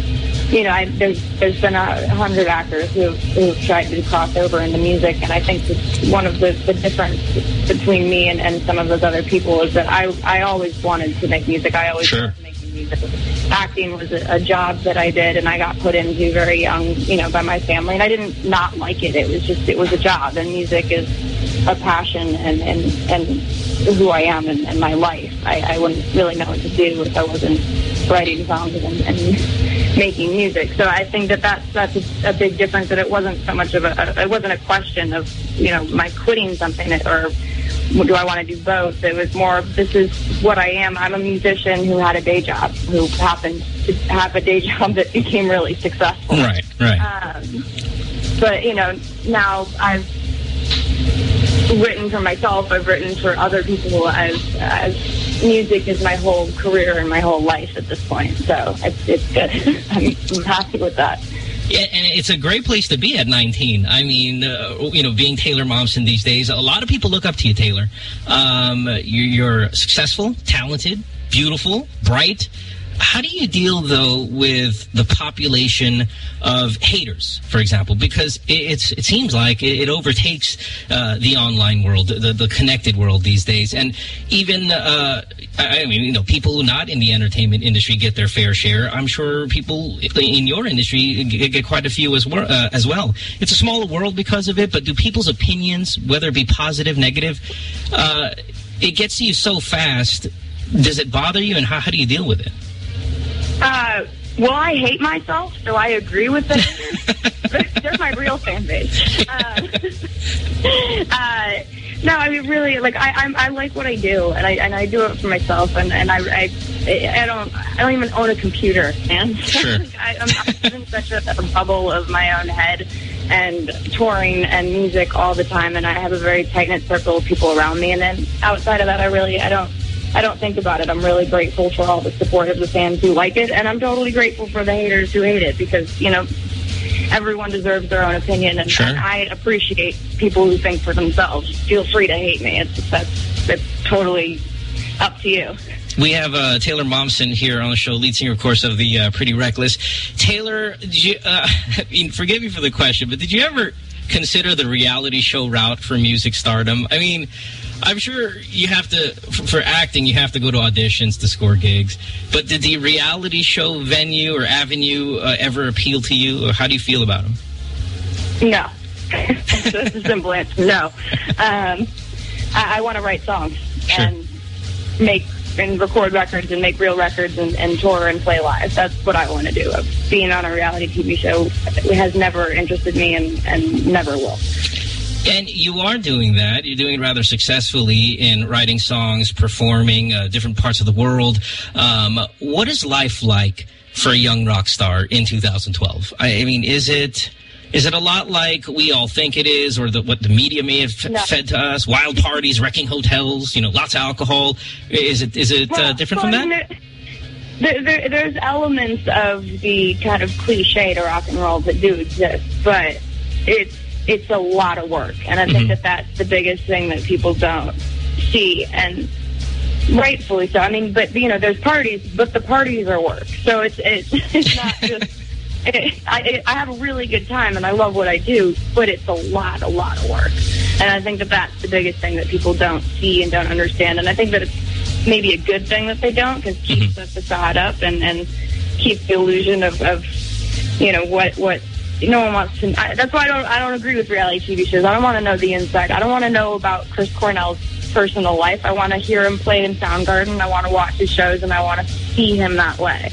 you know, I, there's there's been a hundred actors who who've tried to cross over into music, and I think that one of the, the difference between me and, and some of those other people is that I I always wanted to make music. I always Sure. wanted to make music. Acting was a, a job that I did, and I got put into very young, you know, by my family, and I didn't not like it. It was just it was a job, and music is a passion and and and who I am and, and my life. I, I wouldn't really know what to do if I wasn't writing songs and, and [laughs] making music. So I think that that's that's a, a big difference. That it wasn't so much of a it wasn't a question of you know my quitting something or do I want to do both? It was more, this is what I am. I'm a musician who had a day job, who happened to have a day [laughs] job that became really successful. Right, right. Um, but, you know, now I've written for myself, I've written for other people as, as music is my whole career and my whole life at this point. So it's, it's good. I'm, [laughs] I'm happy with that. Yeah, and it's a great place to be at 19. I mean, uh, you know, being Taylor Momsen these days, a lot of people look up to you, Taylor. Um, you're, you're successful, talented, beautiful, bright. How do you deal, though, with the population of haters, for example? Because it, it seems like it, it overtakes uh, the online world, the, the connected world these days. And even, uh, I mean, you know, people who not in the entertainment industry get their fair share. I'm sure people in your industry get, quite a few as, uh, as well. It's a smaller world because of it, but do people's opinions, whether it be positive, negative, uh, it gets to you so fast. Does it bother you, and how, how do you deal with it? Uh, well, I hate myself, so I agree with them. [laughs] They're my real fan base. Uh, [laughs] uh, no, I mean, really, like I, I'm, I like what I do, and I and I do it for myself, and and I, I, I don't, I don't even own a computer, man. Sure. [laughs] I, I'm, I'm in such a, a bubble of my own head, and touring and music all the time, and I have a very tight knit circle of people around me, and then outside of that, I really, I don't. I don't think about it. I'm really grateful for all the support of the fans who like it, and I'm totally grateful for the haters who hate it because, you know, everyone deserves their own opinion, and, Sure. and I appreciate people who think for themselves. Feel free to hate me. It's that's that's totally up to you. We have uh, Taylor Momsen here on the show, lead singer, of course, of the uh, Pretty Reckless. Taylor, did you, uh, [laughs] I mean, forgive me for the question, but did you ever consider the reality show route for music stardom? I mean, I'm sure you have to, for acting, you have to go to auditions to score gigs. But did the reality show venue or avenue uh, ever appeal to you, or how do you feel about them? No. [laughs] That's a simple answer. No. Um, I, I want to write songs and make and record records and make real records and, and tour and play live. That's what I want to do. Being on a reality TV show has never interested me and, and never will. And you are doing that. You're doing it rather successfully in writing songs, performing uh, different parts of the world. Um, what is life like for a young rock star in 2012? I, I mean, is it is it a lot like we all think it is, or the, what the media may have No. fed to us? Wild parties, wrecking hotels, you know, lots of alcohol. Is it is it uh, Well, different from well, that? There, there, there's elements of the kind of cliche to rock and roll that do exist, but it's it's a lot of work, and I think mm-hmm. that that's the biggest thing that people don't see, and rightfully so. I mean, but you know, there's parties, but the parties are work, so it's it's, [laughs] it's not [laughs] just. It, I, it, I have a really good time and I love what I do, but it's a lot, a lot of work. And I think that that's the biggest thing that people don't see and don't understand. And I think that it's maybe a good thing that they don't because it keeps mm-hmm. the facade up and, and keeps the illusion of, of, you know, what, what no one wants to. I, that's why I don't, I don't agree with reality TV shows. I don't want to know the inside. I don't want to know about Chris Cornell's personal life. I want to hear him play in Soundgarden. I want to watch his shows and I want to see him that way.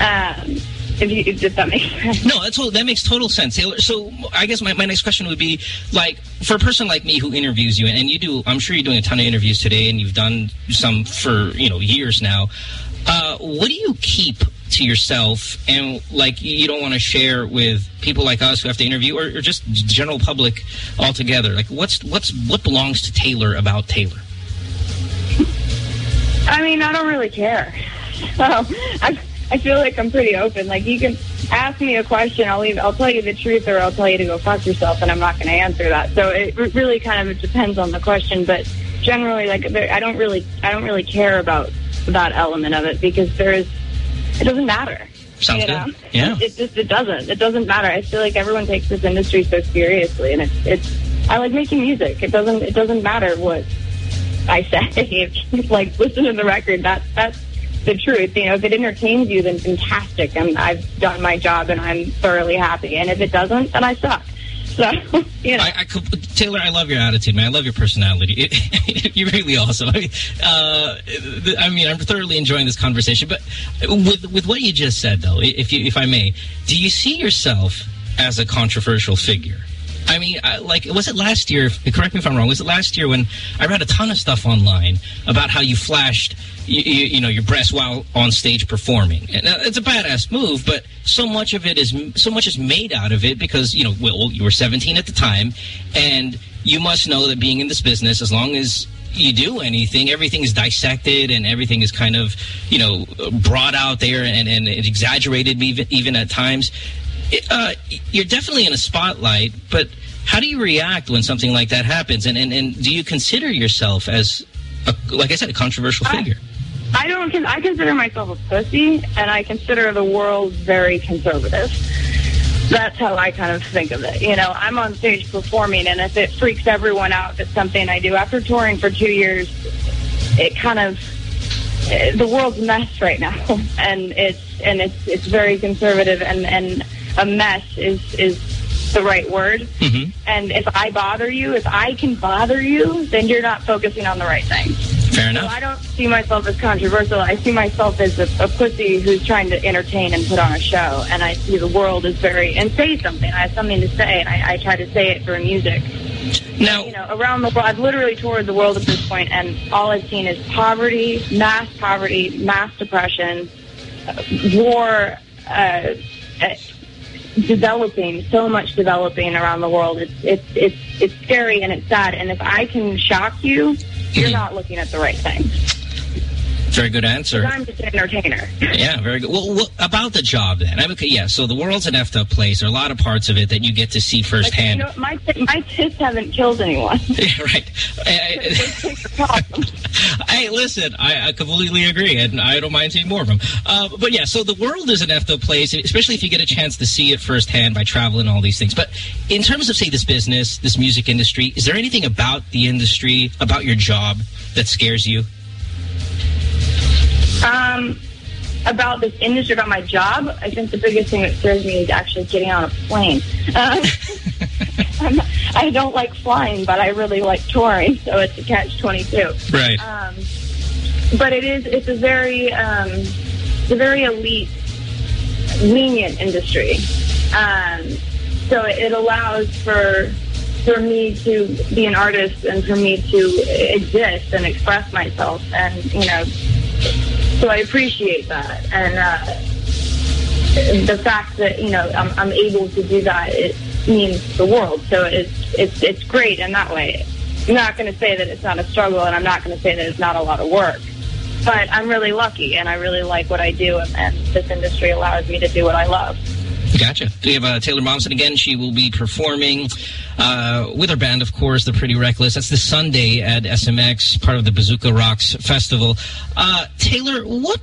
Um, if, you, if that makes [laughs] sense. No, that's all, that makes total sense, So I guess my, my next question would be, like, for a person like me who interviews you, and you do, I'm sure you're doing a ton of interviews today, and you've done some for, you know, years now. Uh, what do you keep to yourself and, like, you don't want to share with people like us who have to interview or, or just general public altogether? Like, what's what's what belongs to Taylor about Taylor? I mean, I don't really care. So [laughs] um, I, I feel like I'm pretty open. Like you can ask me a question, I'll leave, I'll tell you the truth, or I'll tell you to go fuck yourself, and I'm not going to answer that. So it really kind of depends on the question, but generally, like I don't really, I don't really care about that element of it because there is, it doesn't matter. Sounds you good. Yeah. It just it doesn't. It doesn't matter. I feel like everyone takes this industry so seriously, and it's it's. I like making music. It doesn't it doesn't matter what I say. [laughs] Like listen to the record. That that's the truth. You know, if it entertains you, then fantastic. And I've done my job, and I'm thoroughly happy. And if it doesn't, then I suck. So [laughs] you know. I, I, could- Taylor, I love your attitude, man. I love your personality. [laughs] It, you're really awesome. I mean, uh, I mean, I'm thoroughly enjoying this conversation. But with with what you just said, though, if you, if I may, do you see yourself as a controversial figure? I mean, I, like, was it last year? Correct me if I'm wrong. Was it last year when I read a ton of stuff online about how you flashed, you, you, you know, your breasts while on stage performing? And uh, it's a badass move, but so much of it is so much is made out of it because you know, well, you were 17 at the time, and you must know that being in this business, as long as you do anything, everything is dissected and everything is kind of, you know, brought out there and, and exaggerated even, even at times. Uh, you're definitely in a spotlight, but how do you react when something like that happens? And, and, and do you consider yourself as, a, like I said, a controversial figure? I don't. I consider myself a pussy, and I consider the world very conservative. That's how I kind of think of it. You know, I'm on stage performing, and if it freaks everyone out, it's something I do after touring for two years, it kind of eh, the world's a mess right now, [laughs] and it's and it's it's very conservative, and and a mess is is the right word. Mm-hmm. And if I bother you, if I can bother you, then you're not focusing on the right thing. Fair enough. So I don't see myself as controversial. I see myself as a, a pussy who's trying to entertain and put on a show. And I see the world as very, and say something. I have something to say, and I, I try to say it through music. Now, you know, around the world, I've literally toured the world at this point, and all I've seen is poverty, mass poverty, mass depression, uh, war, uh, developing, so much developing around the world. It's it's it's it's scary and it's sad. And if I can shock you, you're [clears throat] not looking at the right thing. Very good answer. I'm just an entertainer. Yeah, very good. Well, well, about the job then. I mean, yeah, so the world's an effed up place. There are a lot of parts of it that you get to see firsthand. You know, my my tits haven't killed anyone. [laughs] Yeah, right. [laughs] hey, listen, I, I, completely agree, and I don't mind seeing more of them. Uh, but yeah, so the world is an effed up place, especially if you get a chance to see it firsthand by traveling all these things. But in terms of, say, this business, this music industry, is there anything about the industry, about your job, that scares you? Um, about this industry, about my job, I think the biggest thing that scares me is actually getting on a plane. [laughs] Um, [laughs] I'm, don't like flying, but I really like touring, so it's a catch-22. Right. Um, but it is, it's a very, um, it's a very elite, lenient industry. Um, so it allows for for me to be an artist and for me to exist and express myself and you know so I appreciate that. And uh, the fact that, you know, I'm, I'm able to do that, it means the world. So it's, it's, it's great in that way. I'm not going to say that it's not a struggle, and I'm not going to say that it's not a lot of work. But I'm really lucky, and I really like what I do, and, and this industry allows me to do what I love. Gotcha. We have uh, Taylor Momsen again. She will be performing uh, with her band, of course, The Pretty Reckless. That's this Sunday at SMX, part of the Bazooka Rocks Festival. Uh, Taylor, what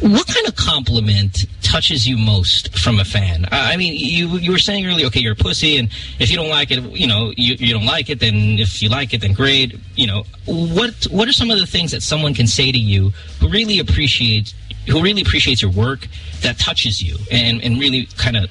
what kind of compliment touches you most from a fan? Uh, I mean, you you were saying earlier, okay, you're a pussy, and if you don't like it, you know, you, you don't like it, then if you like it, then great. You know, what what are some of the things that someone can say to you who really appreciates who really appreciates your work that touches you and, and really kind of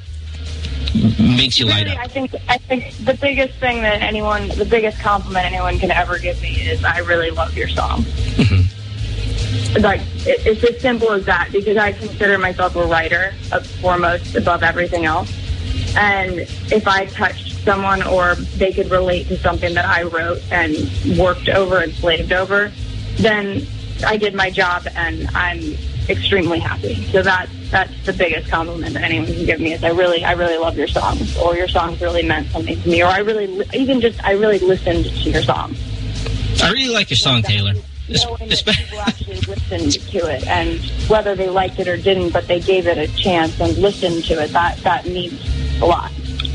makes you light really, up? I think I think the biggest thing that anyone, the biggest compliment anyone can ever give me is I really love your song. Mm-hmm. Like it, it's as simple as that because I consider myself a writer of foremost above everything else. And if I touched someone or they could relate to something that I wrote and worked over and slaved over, then I did my job and I'm extremely happy. So that that's the biggest compliment that anyone can give me is I really I really love your songs or your songs really meant something to me or I really even just I really listened to your song. I really like your song, Taylor. Knowing that people actually listened to it and whether they liked it or didn't, but they gave it a chance and listened to it, that that means a lot.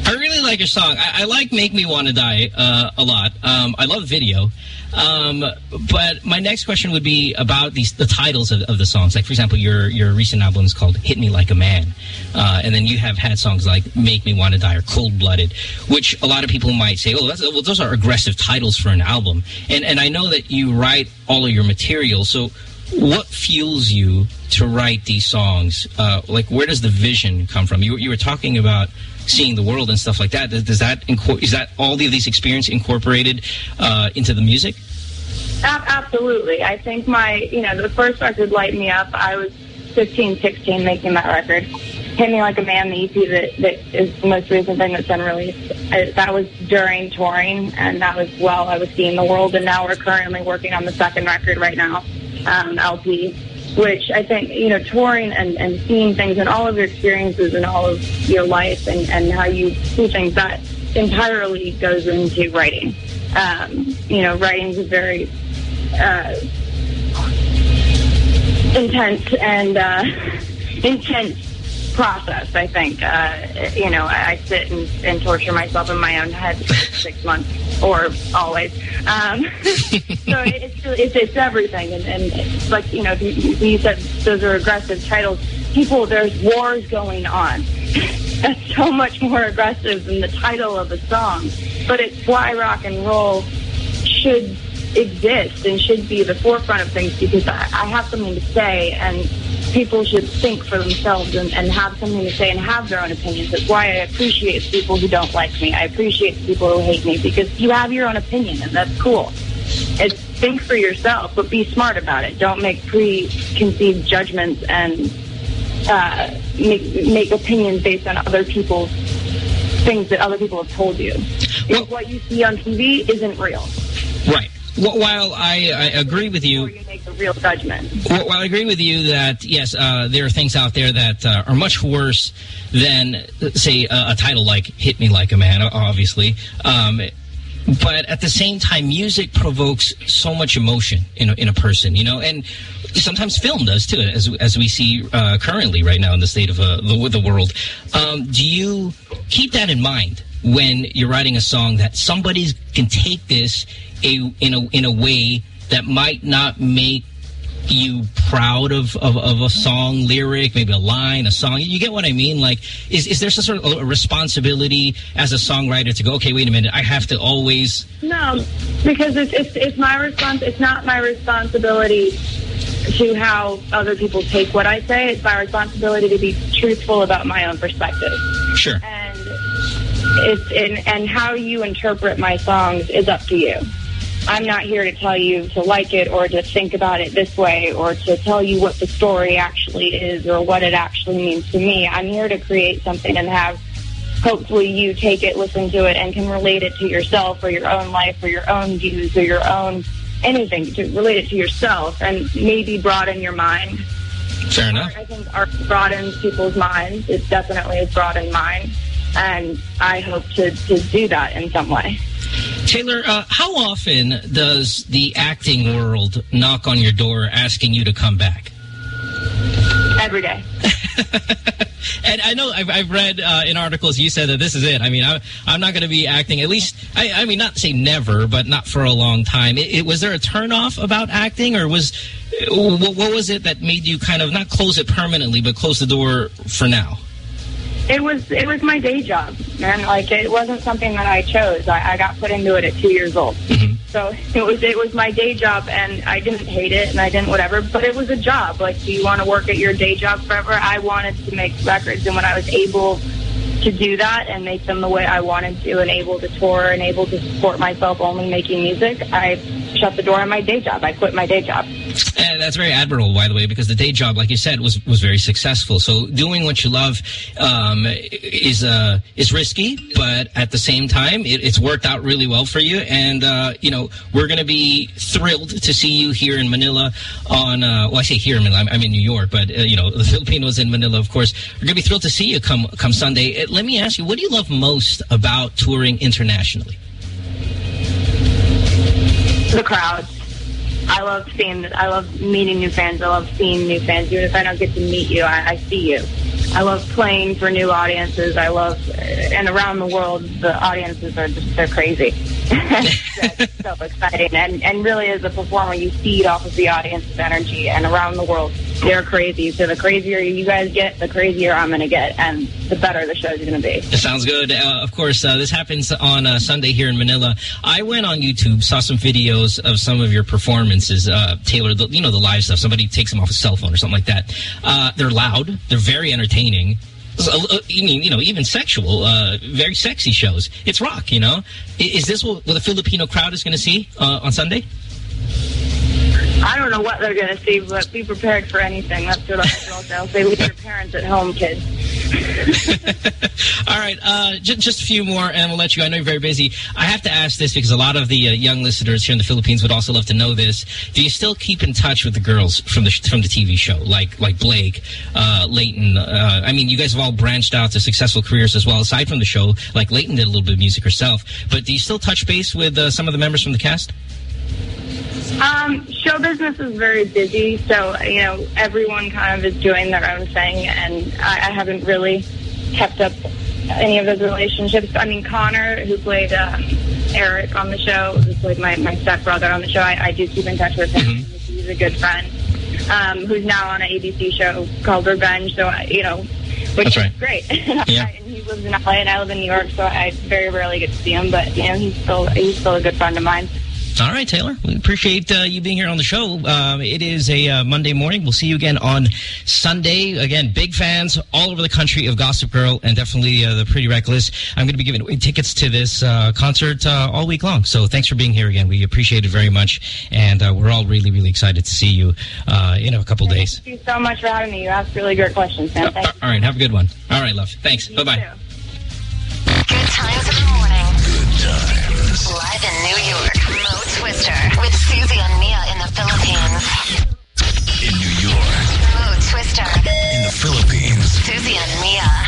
I really like your song. I, I like Make Me Wanna Die uh, a lot. Um, I love video. Um, but my next question would be about these the titles of, of, the songs. Like, for example, your your recent album is called Hit Me Like a Man. Uh, and then you have had songs like Make Me Wanna Die or Cold Blooded, which a lot of people might say, oh, well, those are aggressive titles for an album. And, and I know that you write all of your material. So what fuels you to write these songs? Uh, like, where does the vision come from? You, you were talking about seeing the world and stuff like that. Does, does that is that all of these experience incorporated uh, into the music? Absolutely. I think my, you know, the first record, Light Me Up, I was 15, 16 making that record. Hit Me Like a Man, the EP that, that is the most recent thing that's been released. I, that was during touring, and that was while I was seeing the world. And now we're currently working on the second record right now, um, LP, which I think, you know, touring and, and seeing things and all of your experiences and all of your life and, and how you see things, that entirely goes into writing. Um, you know, writing is a very uh, intense and uh, [laughs] intense process. I think uh, you know I, I sit and, and torture myself in my own head for [laughs] six months or always. Um, [laughs] so it's, it's it's everything, and, and like you know you, you said those are aggressive titles. People, there's wars going on. [laughs] That's so much more aggressive than the title of a song, but it's why rock and roll should exist and should be the forefront of things because I, I have something to say and people should think for themselves and, and have something to say and have their own opinions. That's why I appreciate people who don't like me. I appreciate people who hate me because you have your own opinion and that's cool. It's think for yourself, but be smart about it. Don't make preconceived judgments and uh, make, make opinions based on other people's things that other people have told you. If what you see on TV isn't real. Right. Well, while I, I agree with you, you make real judgment. Well, while I agree with you that, yes, uh, there are things out there that uh, are much worse than, say, a, a title like Hit Me Like a Man, obviously. Um, but at the same time, music provokes so much emotion in a, in a person, you know, and sometimes film does too, as as we see uh, currently right now in the state of uh, the, the world. Um, do you keep that in mind when you're writing a song that somebody can take this a, in a in a way that might not make you proud of, of, of a song lyric, maybe a line, a song. You get what I mean? Like, is, is there some sort of a responsibility as a songwriter to go, okay, wait a minute, I have to always... No, because it's, it's, it's my response. It's not my responsibility to how other people take what I say. It's my responsibility to be truthful about my own perspective. Sure. And it's and, and how you interpret my songs is up to you. I'm not here to tell you to like it or to think about it this way or to tell you what the story actually is or what it actually means to me. I'm here to create something and have hopefully you take it, listen to it, and can relate it to yourself or your own life or your own views or your own anything to relate it to yourself and maybe broaden your mind. Fair enough. I think art broadens people's minds. It definitely has broadened mine. And I hope to, to do that in some way. Taylor, uh, how often does the acting world knock on your door asking you to come back? Every day. [laughs] and I know I've, I've read uh, in articles you said that this is it. I mean, I, I'm not going to be acting, at least, I, I, mean, not say never, but not for a long time. It, it, was there a turnoff about acting or was, what, what was it that made you kind of not close it permanently, but close the door for now? It was it was my day job, and Like it wasn't something that I chose. I, I got put into it at two years old. Mm-hmm. So [laughs] it was it was my day job, and I didn't hate it, and I didn't whatever. But it was a job. Like, do you want to work at your day job forever? I wanted to make records, and when I was able to do that and make them the way I wanted to, and able to tour, and able to support myself only making music, I shut the door on my day job. I quit my day job. And that's very admirable, by the way, because the day job, like you said, was was very successful. So doing what you love um, is uh, is risky, but at the same time, it, it's worked out really well for you. And uh, you know, we're going to be thrilled to see you here in Manila. On uh, well, I say here in Manila, I'm, I'm in New York, but uh, you know, [laughs] the Filipinos in Manila, of course, we're going to be thrilled to see you come come Sunday. Let me ask you, what do you love most about touring internationally? The crowds. I love seeing. I love meeting new fans. I love seeing new fans. Even if I don't get to meet you, I, I see you. I love playing for new audiences. I love, and around the world, the audiences are just they're crazy. [laughs] So exciting, and and really, as a performer, you feed off of the audience's energy. And around the world, they're crazy. So the crazier you guys get, the crazier I'm going to get, and the better the show's going to be. It sounds good. Uh, of course, uh, this happens on uh, Sunday here in Manila. I went on YouTube, saw some videos of some of your performances, uh, Taylor. The, you know the live stuff. Somebody takes them off a cell phone or something like that. Uh, they're loud. They're very entertaining. So, uh, mean, you know, even sexual, uh, very sexy shows. It's rock, you know. Is this what, what the Filipino crowd is going to see uh, on Sunday? I don't know what they're going to see, but be prepared for anything. That's what I'll say. Leave your parents at home, kids. [laughs] All right, uh, just, just a few more, and we'll let you. I know you're very busy. I have to ask this because a lot of the uh, young listeners here in the Philippines would also love to know this. Do you still keep in touch with the girls from the from the TV show, like like Blake, uh, Leighton? Uh, I mean, you guys have all branched out to successful careers as well, aside from the show. Like Leighton did a little bit of music herself, but do you still touch base with uh, some of the members from the cast? Um, show business is very busy, so you know everyone kind of is doing their own thing, and I, I haven't really kept up any of those relationships. I mean, Connor, who played um, Eric on the show, who played my my stepbrother on the show, I, I do keep in touch with him. He's a good friend. Um, who's now on an ABC show called Revenge, so I, you know, which That's right. is great. [laughs] Yeah. and he lives in LA, and I live in New York, so I very rarely get to see him. But you know, he's still he's still a good friend of mine. All right, Taylor. We appreciate uh, you being here on the show. Um, it is a uh, Monday morning. We'll see you again on Sunday. Again, big fans all over the country of Gossip Girl and definitely uh, the Pretty Reckless. I'm going to be giving away tickets to this uh, concert uh, all week long. So thanks for being here again. We appreciate it very much. And uh, we're all really, really excited to see you uh, in a couple days. Thank you so much for having me. You asked really great questions, man. Thank All right, have a good one. All right, love. Thanks. Bye-bye. Good times in the morning. Good times. Live in New York, Twister with Susie and Mia in the Philippines. In New York. Mo Twister. In the Philippines. Susie and Mia.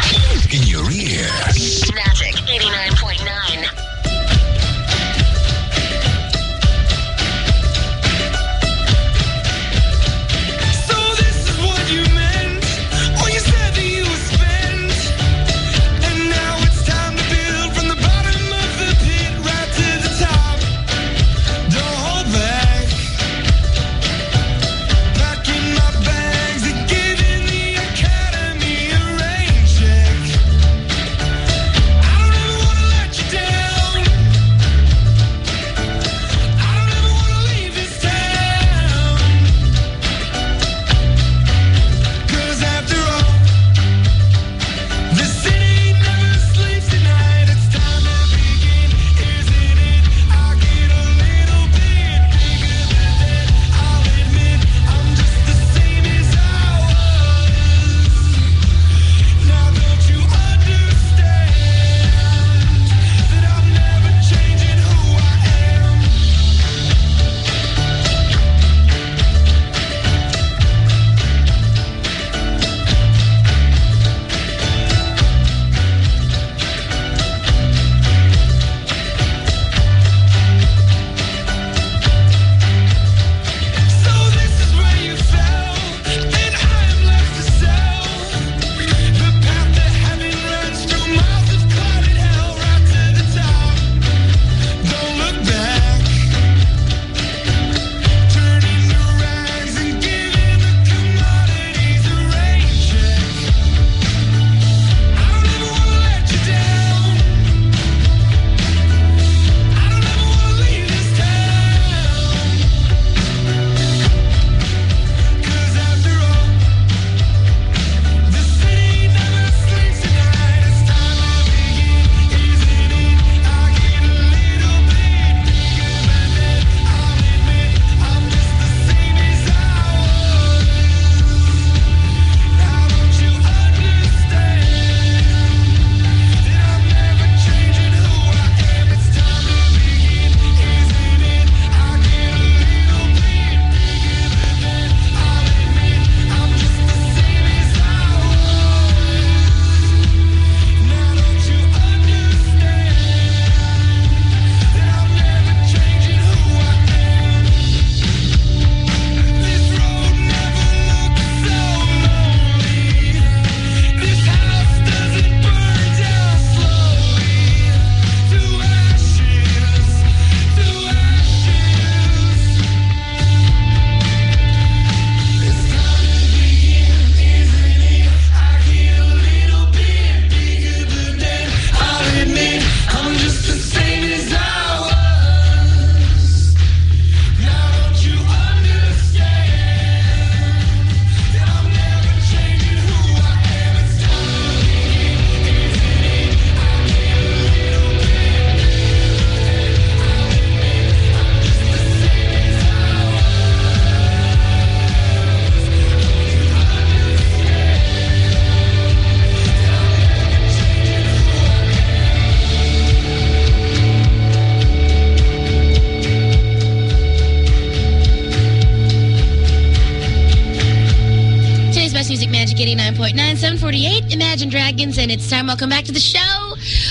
And it's time. Welcome back to the show.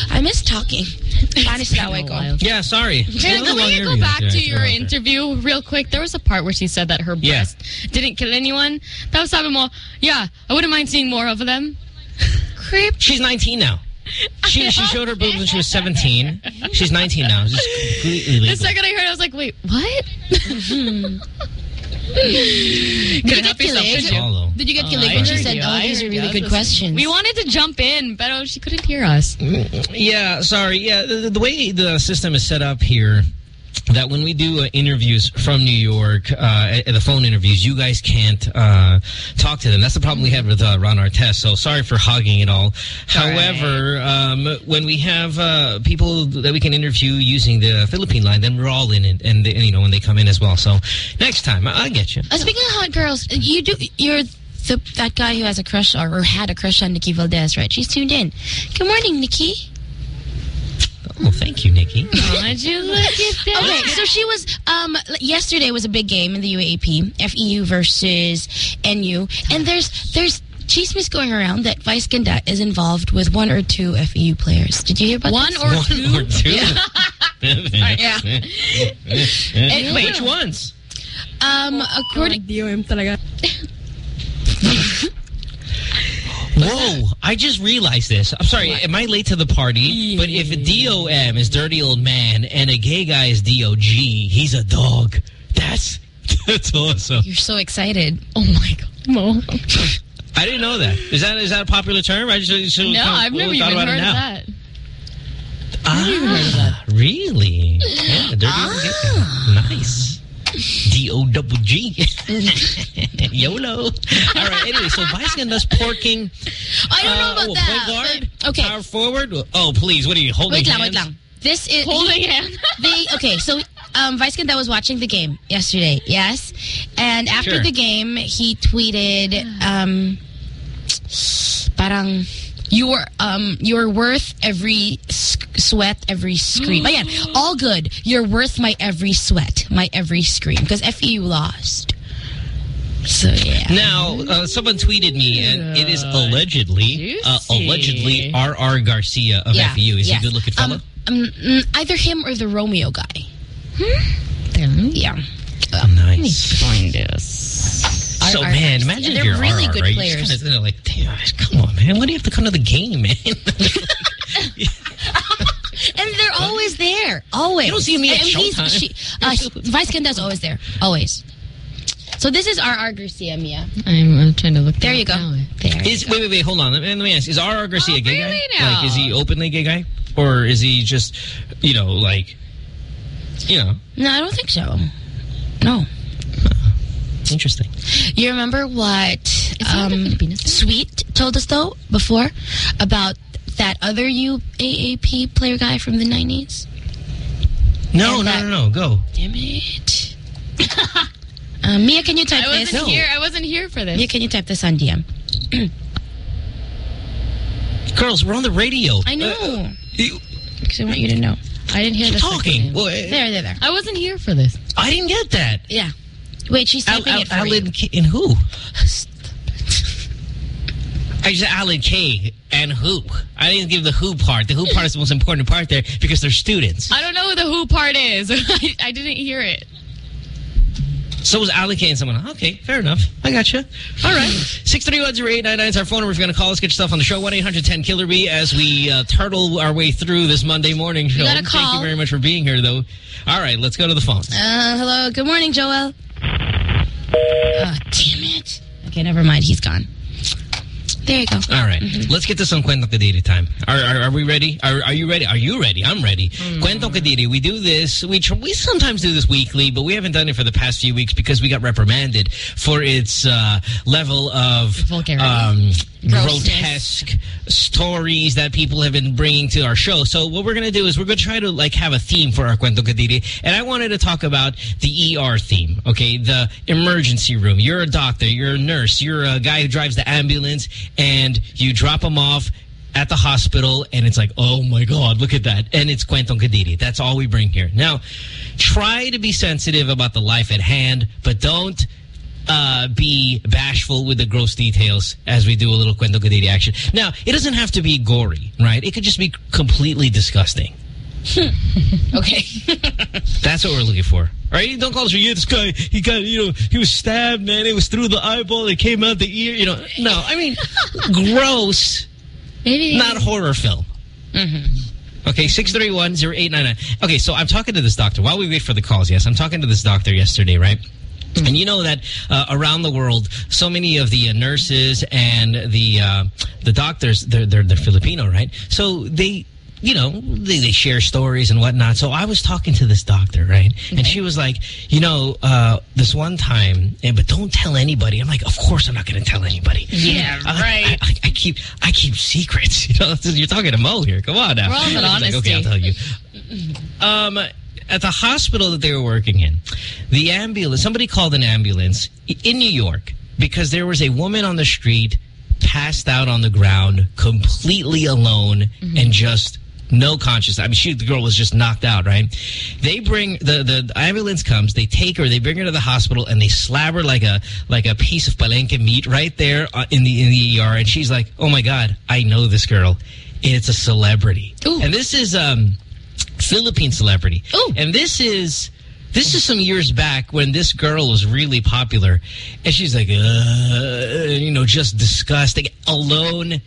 I miss talking. Spanish na away ko. Yeah, sorry. It's been a Can little long we go interview back today. to your Sorry about that. interview real quick? There was a part where she said that her Yeah. breast didn't kill anyone. That was sabi more. yeah, I wouldn't mind seeing more of them. Creep. She's 19 now. She she showed her boobs when she was 17. She's 19 now. It's just completely The second I heard I was like, wait, what? Mm-hmm. Did you get That's all, though. kilig? Did you get Oh, kilig when she said, you. oh, I these are really good Listen, questions? We wanted to jump in, but oh, she couldn't hear us. Mm, yeah, sorry. Yeah, the, the way the system is set up here, that when we do uh, interviews from New York, uh, uh, the phone interviews, you guys can't uh, talk to them. That's the problem we had with uh, Ron Artest. So sorry for hogging it all. However, um, when we have uh, people that we can interview using the Philippine line, then we're all in it, and, they, you know when they come in as well. So next time, I, I get you. Uh, speaking of hot girls, you do, you're the, that guy who has a crush or, or had a crush on Nikki Valdez, right? She's tuned in. Good morning, Nikki. Oh, thank you, Nikki. Why'd you look at that? Okay, so she was, um, yesterday was a big game in the UAAP, FEU versus NU, and there's, there's chismes going around that Vice Ganda is involved with one or two FEU players. Did you hear about One this? or One two? or two. Yeah. [laughs] Eh, Which ones? Um, according... DOM talaga. [laughs] Whoa, I just realized this. I'm sorry, am I late to the party? But if DOM is dirty old man and a gay guy is DOG, he's a dog. That's [laughs] that's awesome. You're so excited. Oh my god, Mo. I didn't know that. Is that is that a popular term? I just, just No, kind of I've never even heard it of now. that. Ah, really? Yeah, dirty guy. Nice. D O double G. [laughs] YOLO. All right. Anyway, so Vice does porking. I don't know uh, about oh, that. Point guard. but- okay. Power forward. Oh, please. What are you holding Wait lang, hands? wait lang. This is Holding he- hand. [laughs] They okay, so um Vice Ganda was watching the game yesterday, yes. And after Sure. the game, he tweeted um parang you're um you're worth every sweat, every scream. But yeah, [gasps] all good. You're worth my every sweat, my every scream because FEU lost. So yeah. Now, uh, someone tweeted me, and it is allegedly, uh, Juicy. allegedly, R.R. Garcia of yeah, FEU. Is yeah. he a good-looking fellow? Um, um, mm, either him or the Romeo guy. Hmm? Yeah. nice. Let me Find this. So, RR. man, imagine They're if you're really RR, good right? players. You just kinda, like, damn, come on, man. Why do you have to come to the game, man? [laughs] And they're always there. Always. You don't see me at And he's- Showtime. She, uh, [laughs] Vice Ganda's always there. Always. So this is R.R. Garcia, Mia. I'm, I'm trying to look. There you go. now. There. is, wait, wait, wait, hold on. Let me, let me ask. Is R.R. Garcia a gay Oh, really guy? now? Like, is he openly gay guy? Or is he just, you know, like, you know, No, I don't think so. No. Interesting. You remember what um. Sweet told us, though, before about that other UAAP player guy from the 90s? No, no, that- no, no, go. Damn it. [laughs] uh, Mia, can you type I this? wasn't here. I wasn't here for this. Mia, can you type this on DM? [clears throat] Girls, we're on the radio. I know. Uh, Because I want you to know. I didn't hear keep the talking. Well, uh, There, there, there. I wasn't here for this. I didn't get that. Yeah. Wait, she's Al, typing Al, it for Alan you. K and who? I just Alan K and who. I didn't give the who part. The who part is the most important part there because they're students. I don't know who the who part is. [laughs] I, I didn't hear it. So was Alan K and someone. Okay, fair enough. I got you. All right. 6310899 is our phone number. If you're going to call us, get your stuff on the show. 1-800-10-KILLER-B as we uh, turtle our way through this Monday morning show. Thank you very much for being here, though. All right, let's go to the phones. Uh, hello. Good morning, Joel. Oh, damn it. Okay, never mind. He's gone. There you go. All right. Let's get to some Kwentong Kadiri time. Are, are, are we ready? Are, are you ready? Are you ready? I'm ready. Kwentong Kadiri, we do this. We, tr we sometimes do this weekly, but we haven't done it for the past few weeks because we got reprimanded for its uh, level of Vulgarity. um, grotesque stories that people have been bringing to our show. So what we're going to do is we're going to try to like have a theme for our Kwentong Kadiri. And I wanted to talk about the ER theme, okay? The emergency room. You're a doctor. You're a nurse. You're a guy who drives the ambulance and you drop them off at the hospital and it's like, oh my God, look at that. And it's Kwentong Kadiri. That's all we bring here. Now, try to be sensitive about the life at hand, but don't uh, be bashful with the gross details as we do a little Kwento Kadiri action. Now, it doesn't have to be gory, right? It could just be completely disgusting. [laughs] okay. That's what we're looking for. All right, don't call us, yeah, this guy, he got, you know, he was stabbed, man. It was through the eyeball. It came out the ear, you know. No, I mean, [laughs] gross, not horror film. Okay, 631-0899. Okay, so I'm talking to this doctor. While we wait for the calls, yes, I'm talking to this doctor yesterday, right? And you know that uh, around the world, so many of the uh, nurses and the uh, the doctors, they're, they're, they're Filipino, right? So they, you know, they, they share stories and whatnot. So I was talking to this doctor, right? And she was like, you know, uh, this one time, and, but don't tell anybody. I'm like, of course I'm not going to tell anybody. Yeah, I- right. I, I, I keep I keep secrets. [laughs] You know, you're talking to Mo here. Come on now. We're all about She's like, okay, I'll tell you. Um, at the hospital that they were working in, the ambulance, somebody called an ambulance in New York because there was a woman on the street passed out on the ground, completely alone, and just no conscious. I mean, she, the girl was just knocked out, right? They bring, the, the ambulance comes, they take her, they bring her to the hospital, and they slap her like a, like a piece of palenque meat right there uh, in the, in the ER. And she's like, oh my God, I know this girl. It's a celebrity. And this is, um, Philippine celebrity. And this is this is some years back when this girl was really popular. And she's like, uh, you know, just disgusting, alone,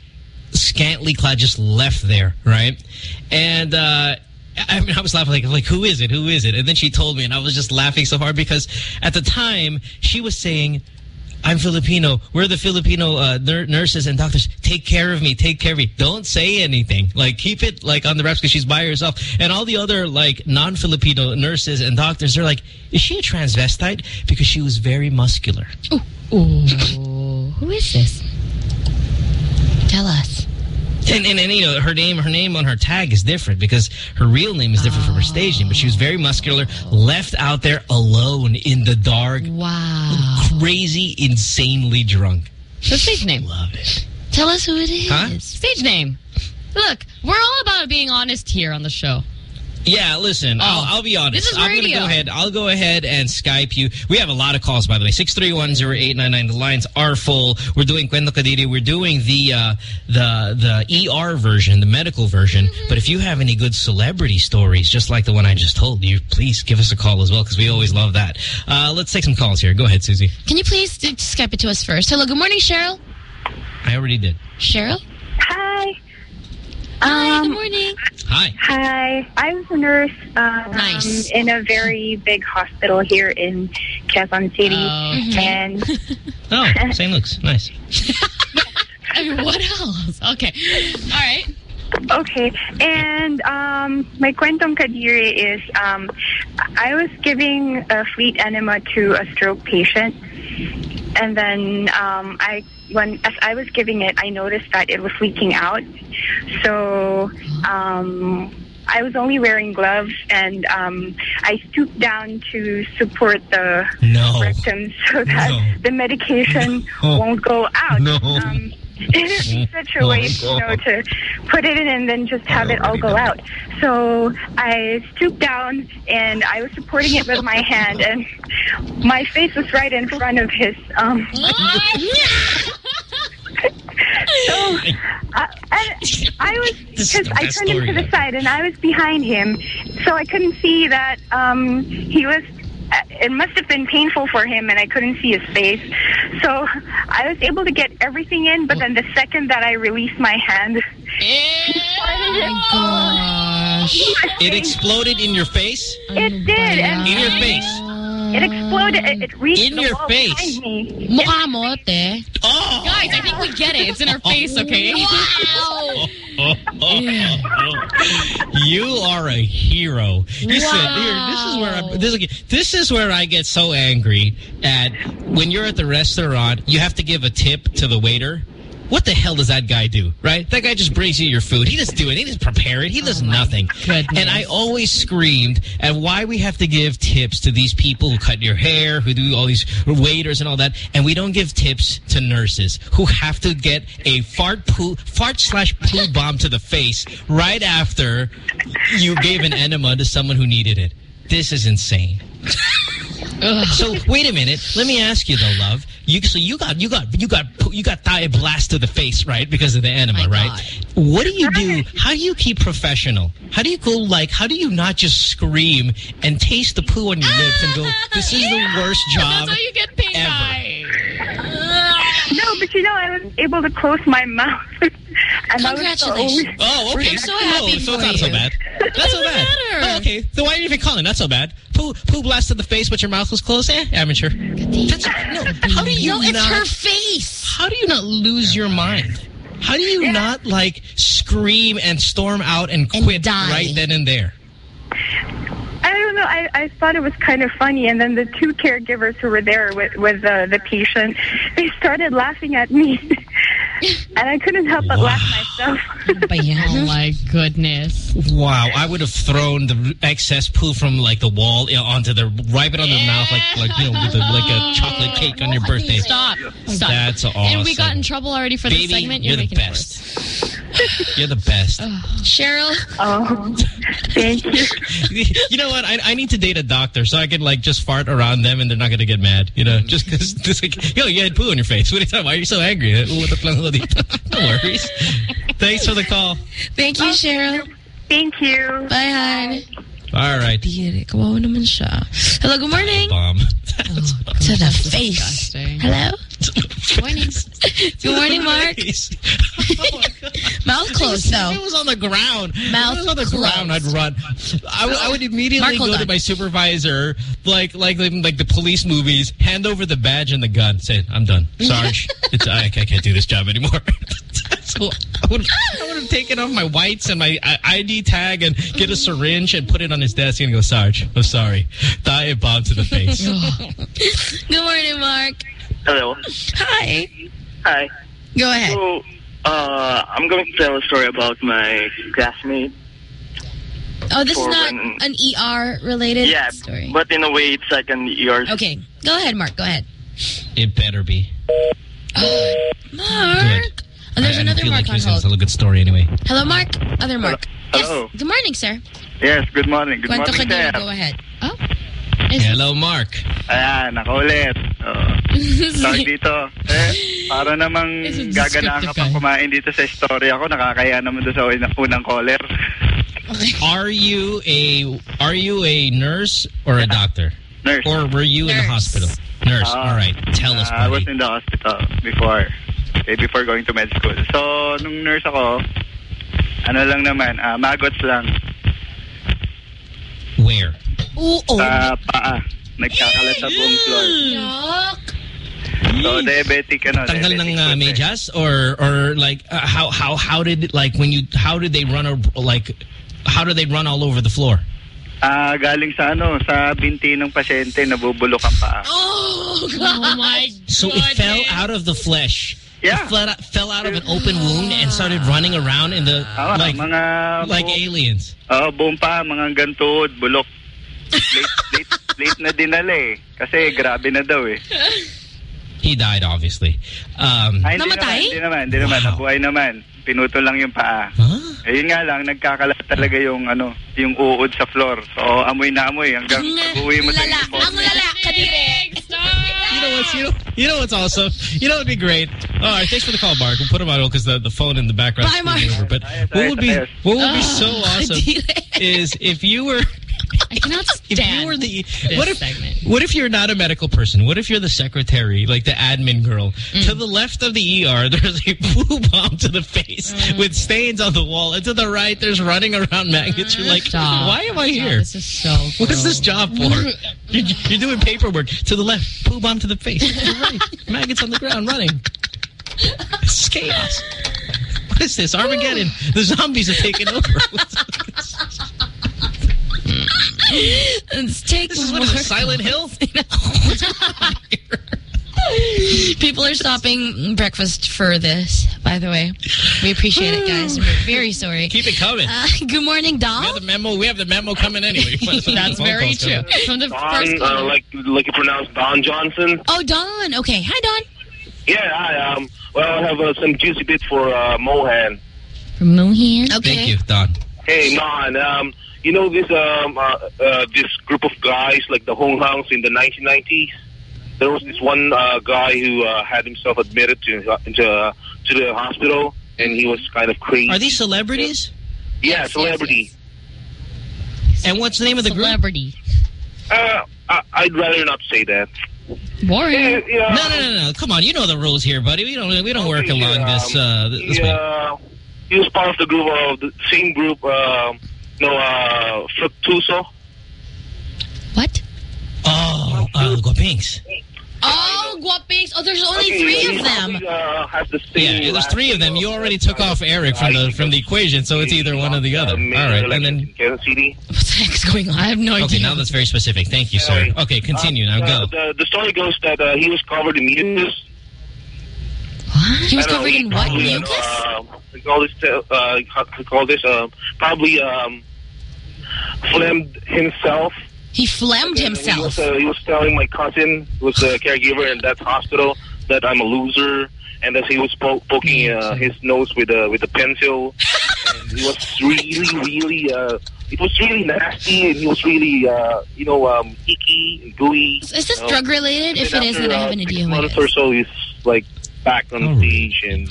scantily clad, just left there, right? And uh I mean, I was laughing like, like, who is it? Who is it? And then she told me, and I was just laughing so hard because at the time she was saying, I'm Filipino. We're the Filipino uh, nur nurses and doctors. Take care of me. Take care of me. Don't say anything. Like, keep it, like, on the reps because she's by herself. And all the other, like, non-Filipino nurses and doctors, they're like, is she a transvestite? Because she was very muscular. Ooh. Who is this? Tell us. And, and, and, you know, her name, her name on her tag is different because her real name is different from her stage name. But she was very muscular, left out there alone in the dark. Wow. Crazy, insanely drunk. So stage name. Love it. Tell us who it is. Huh? Stage name. Look, we're all about being honest here on the show. Yeah, listen, I'll, I'll be honest. This is I'm going to radio. go ahead. I'll go ahead and Skype you. We have a lot of calls, by the way. 6310899. The lines are full. We're doing Kwento Kadiri. We're doing the uh, the the ER version, the medical version. But if you have any good celebrity stories, just like the one I just told you, please give us a call as well, because we always love that. Uh, let's take some calls here. Go ahead, Susie. Can you please Skype it to us first? Hello, good morning, Cheryl. I already did. Cheryl? Hi. Hi, Um, good morning. Hi. Hi. I was a nurse um, Nice. in a very big hospital here in Quezon City. [laughs] Oh, [laughs] And Oh, St. Luke's. Nice. [laughs] I mean, what else? Okay. All right. Okay, and um, my kwentong kadiri is um, I was giving a fleet enema to a stroke patient, and then um, I when as I was giving it, I noticed that it was leaking out. So um, I was only wearing gloves, and um, I stooped down to support the No. rectum so that No. the medication [laughs] No. won't go out. Um, it would such a waste, you know, to put it in and then just have it all go out. So I stooped down and I was supporting it with my hand, and my face was right in front of his. Um, [laughs] so uh, and I was because I turned him to the side and I was behind him, so I couldn't see that um, he was. It must have been painful for him, and I couldn't see his face. So I was able to get everything in, but then the second that I released my hand, oh, Gosh. [laughs] It exploded in your face? it did, In your face? It exploded. It, it reached In the your wall face. behind me. Mukha. Oh! Guys, I think we get it. It's in our [laughs] oh. face, okay? Wow! you are a hero. Listen, here, this is where I, this, this is where I get so angry at when you're at the restaurant, you have to give a tip to the waiter. What the hell does that guy do, right? That guy just brings you your food. He doesn't do it. He doesn't prepare it. He does oh nothing. And I always screamed at why we have to give tips to these people who cut your hair, who do all these waiters and all that, and we don't give tips to nurses who have to get a fart poo, fart slash poo bomb to the face right after you gave an enema to someone who needed it. This is insane. [laughs] So wait a minute. Let me ask you though, love. You so you got you got you got you got thigh blast to the face, right? Because of the enema, right? What do you do? How do you keep professional? How do you go like? How do you not just scream and taste the poo on your lips and go, [laughs] "This is the worst job That's how you get pink ever"? eye. No, but you know, I was able to close my mouth. [laughs] and I was the only- [laughs] Oh, okay. I'm so happy oh, so for it's not so you. bad. Not so bad. matter. Oh, okay. So why are you even calling? Not so bad. Poo, poo blasted the face, but your mouth was closed. Eh, amateur. That's, no, how do you No, it's not? her face. How do you not lose your mind? How do you not like scream and storm out and quit die. right then and there? I don't know. I, I thought it was kind of funny, and then the two caregivers who were there with with uh, the patient, they started laughing at me, [laughs] and I couldn't help but laugh myself. [laughs] Oh my goodness. Wow, I would have thrown the excess poo from like the wall you know, onto the right on the mouth, like like you know, with a, like a chocolate cake on your birthday. Stop. Stop. That's awesome. And we got in trouble already for Baby, this segment. you're You're, the best. [laughs] You're the best. it worse. Cheryl. Oh, thank you. [laughs] you know what? I, I need to date a doctor so I can like just fart around them and they're not gonna get mad. You know, just because just like, yo, you had poo on your face. What are you talking? Why are you so angry? What the plan mo [laughs] dito? No worries. Thanks for the call. Thank you, Cheryl. Thank you. Bye, hon. All right. Dire, kawawa naman siya. Hello, good morning. Bomb. [laughs] Oh, to the [laughs] face. Hello? Morning. Good morning, Mark. [laughs] Oh, Mouth closed, though. If though. it was on the ground. Mouth if it was on the closed. ground, I'd run. I would- I would immediately Mark, hold go to my supervisor, like like like the police movies, hand over the badge and the gun, say, "I'm done, [laughs] Sarge. it's I, I can't do this job anymore." [laughs] so I would have taken off my whites and my ID tag and get a syringe and put it on his desk and go, "Sarge, I'm sorry, die bomb to the face." Good morning, Mark. Hello. Hi. Hi. Go ahead. So, uh, I'm going to tell a story about my classmate. Oh, this is not when- an ER related yeah, story. but in a way, it's like an ER. Okay. Go ahead, Mark. Go ahead. It better be. Mark. Oh, there's I, I another feel Mark like on using hold. Tell a good story anyway. Hello, Mark. Other Mark. Hello. Yes. Good morning, sir. Yes, good morning. Good Kwento morning, ka sir. din. Go ahead. Hello, Mark. Ayan, ako ulit. [laughs] Tawag dito. Eh, para namang This is gaganaan ka descriptive pang kumain dito sa istorya ko. Nakakaya naman doon sa unang, unang caller. Are you a are you a nurse or a doctor? Nurse. Or were you in the hospital? Nurse. Ah, All right. Tell us, uh, I was in the hospital before. Okay, before going to med school. So, nung nurse ako, ano lang naman, ah, maggots lang Where? Oo. Oh. sa paa. Nagkakalat sa buong floor. Yuck. So, diabetic, ano, Tanggal ng diabetic uh, medyas or or like uh, how how how did like when you how did they run a, like how did they run all over the floor? Ah, galing sa ano, sa binti ng pasyente, nabubulok ang paa. Oh, God. [laughs] my So it fell out of the flesh. Yeah. It fell out, fell out of an open wound and started running around in the Ah, like mga like buong- aliens. Oo, buong pa, mga gantuod, bulok. Late, late, late na dinala eh. Kasi grabe na daw eh. He died obviously. Um, Ay, hindi Namatay? naman, hindi naman, hindi naman. Wow. Nabuhay naman. Pinutol lang yung paa. huh? Ayun nga lang, nagkakalat talaga yung ano, yung uod sa floor. So, amoy na amoy hanggang pag-uwi mo sa lala. Ang lala. Kadire. You know what's you know, you know what's awesome? You know it'd be great. All right, thanks for the call, Mark. We'll put him on hold because the, the phone in the background Bye, is Mark. over. But what would be what would be oh, so [laughs] Oh, awesome is if you were I cannot if stand you were the this what if segment. what if you're not a medical person? What if you're the secretary, like the admin girl? Mm. To the left of the ER, [laughs] there's a poo bomb to the face Mm. with stains on the wall, and to the right, there's running around maggots. You're like, Stop. why am I here? This is so What is this job for? [laughs] You're, you're doing paperwork. To the left, poo bomb to the face. To the right, [laughs] maggots on the ground running. This is chaos. What is this? Armageddon. The zombies have taken over. Let's take This is more. what is it, Silent Hill? [laughs] People are stopping breakfast for this, by the way. We appreciate it, guys. We're [sighs] very sorry. Keep it coming. Uh, good morning, we have the memo. We have the memo coming anyway. [laughs] That's very true. From the first Don, uh, like like you pronounce Don Johnson. Oh, Don. Okay. Hi, Don. Yeah, I um. Well, I have uh, some juicy bits for uh, Mohan. From Mohan. Okay. Thank you, Don. Hey, Mon. Um, you know this um uh, uh, this group of guys like the Hong Hangs in the 1990s. There was this one uh, guy who uh, had himself admitted to into uh, to the hospital, and he was kind of crazy. Are these celebrities? Yeah, celebrity. And what's the name of the group? Celebrity. Uh, I, I'd rather not say that. Boring. Yeah, yeah. No, no, no, no. Come on, you know the rules here, buddy. We don't we don't work along this uh this way. Yeah, he was part of the group of the same group. Uh, no, uh, Fructuoso. What? Oh, uh, Guapings. Oh, guapings. Oh, there's only Okay, three he of them. probably, Uh, has the Yeah, there's three of them. You already took off Eric from the from the equation, so it's either one or the other. All right, and then Kansas City. What the heck's going on? I have no idea. okay, idea. now that's very specific. Thank you, sir. Okay, continue now. Uh, Go. The, the story goes that uh, he was covered in mucus. He was know, covered he in what? Mucus? Uh, we call this, uh, how call this, uh, probably um, phlegmed himself. He phlegmed He himself. was, uh, he was telling my cousin, who was a caregiver in that hospital, that I'm a loser, and that he was po poking uh, his nose with a with a pencil. and he was really, really, uh, it was really nasty, and he was really, uh, you know, um, icky and gooey. Is this you know. drug related? And If it is, after, then I have uh, an idea what it months is. or so, he's like back on stage and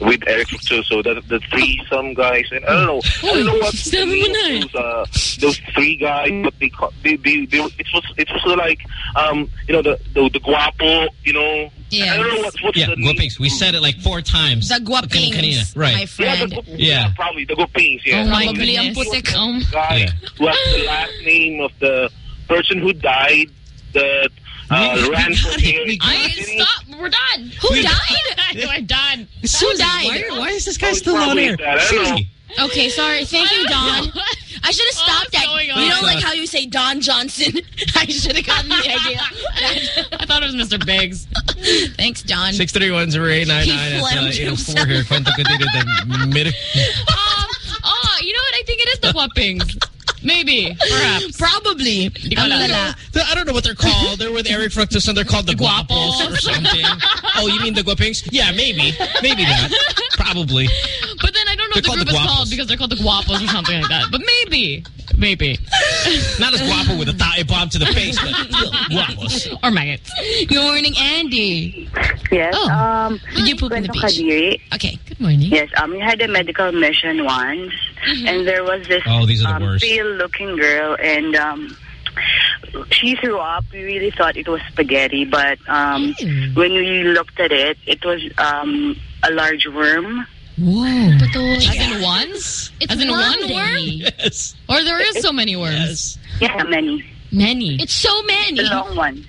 with Eric Fructuoso, the, the three some guys, and I don't know, I don't know what the those, uh, those three guys, but they, ca- they, they, they, it was, it was like, um, you know, the, the, the guapo, you know, Yeah. I don't know what, what's Yeah, the name. Guapings. We said it like four times. The Kanina, guapings, Right. my Yeah, friend. the, Yeah. probably the guapings, yeah. Oh my Probably goodness. putik. Um, guy Yeah. who has the last name of the person who died that uh, We- we ran for got it. mayor We in got I Kansas City. stop. We're done. Who We- died? [laughs] We're done. Who died? Why, why is this guy Oh, still on probably air? that. I don't know. Seriously. Okay, sorry. Thank you, Don. I should have stopped what's at, going you on? know, like how you say Don Johnson. [laughs] I should have gotten the idea. [laughs] I thought it was Mr. Biggs. Thanks, Don. 631-0899 at He uh, phlegmed 804 here. Kwento ko dito the mid- Um, oh, you know what? I think it is the Guapings. Maybe. Perhaps. Probably. Di ko Ang alam. lala. I don't know what they're called. They're with Eric Fructus and they're called the Guapos or something. Oh, you mean the Guapings? Yeah, maybe. Maybe that. Probably. But then I don't know They're what the called group the is Guapos. called because they're called the Guapos or something like that. But maybe. Maybe. [laughs] Not as guapo with a thigh bomb to the face, but still guapos. Or maggots. Good morning, Andy. Yes. Oh. Um, Did you poop in the beach? Kadiri. Okay. Good morning. Yes, um, we had a medical mission once, and there was this Oh, these are the um, worst. pale-looking girl, and um, she threw up. We really thought it was spaghetti, but um, Ew. when we looked at it, it was um, a large worm. Whoa. As As in ones? It's As in one one worm? Yes. Or there is so many worms? Yes. Yeah, many. Many. It's so many. The long one.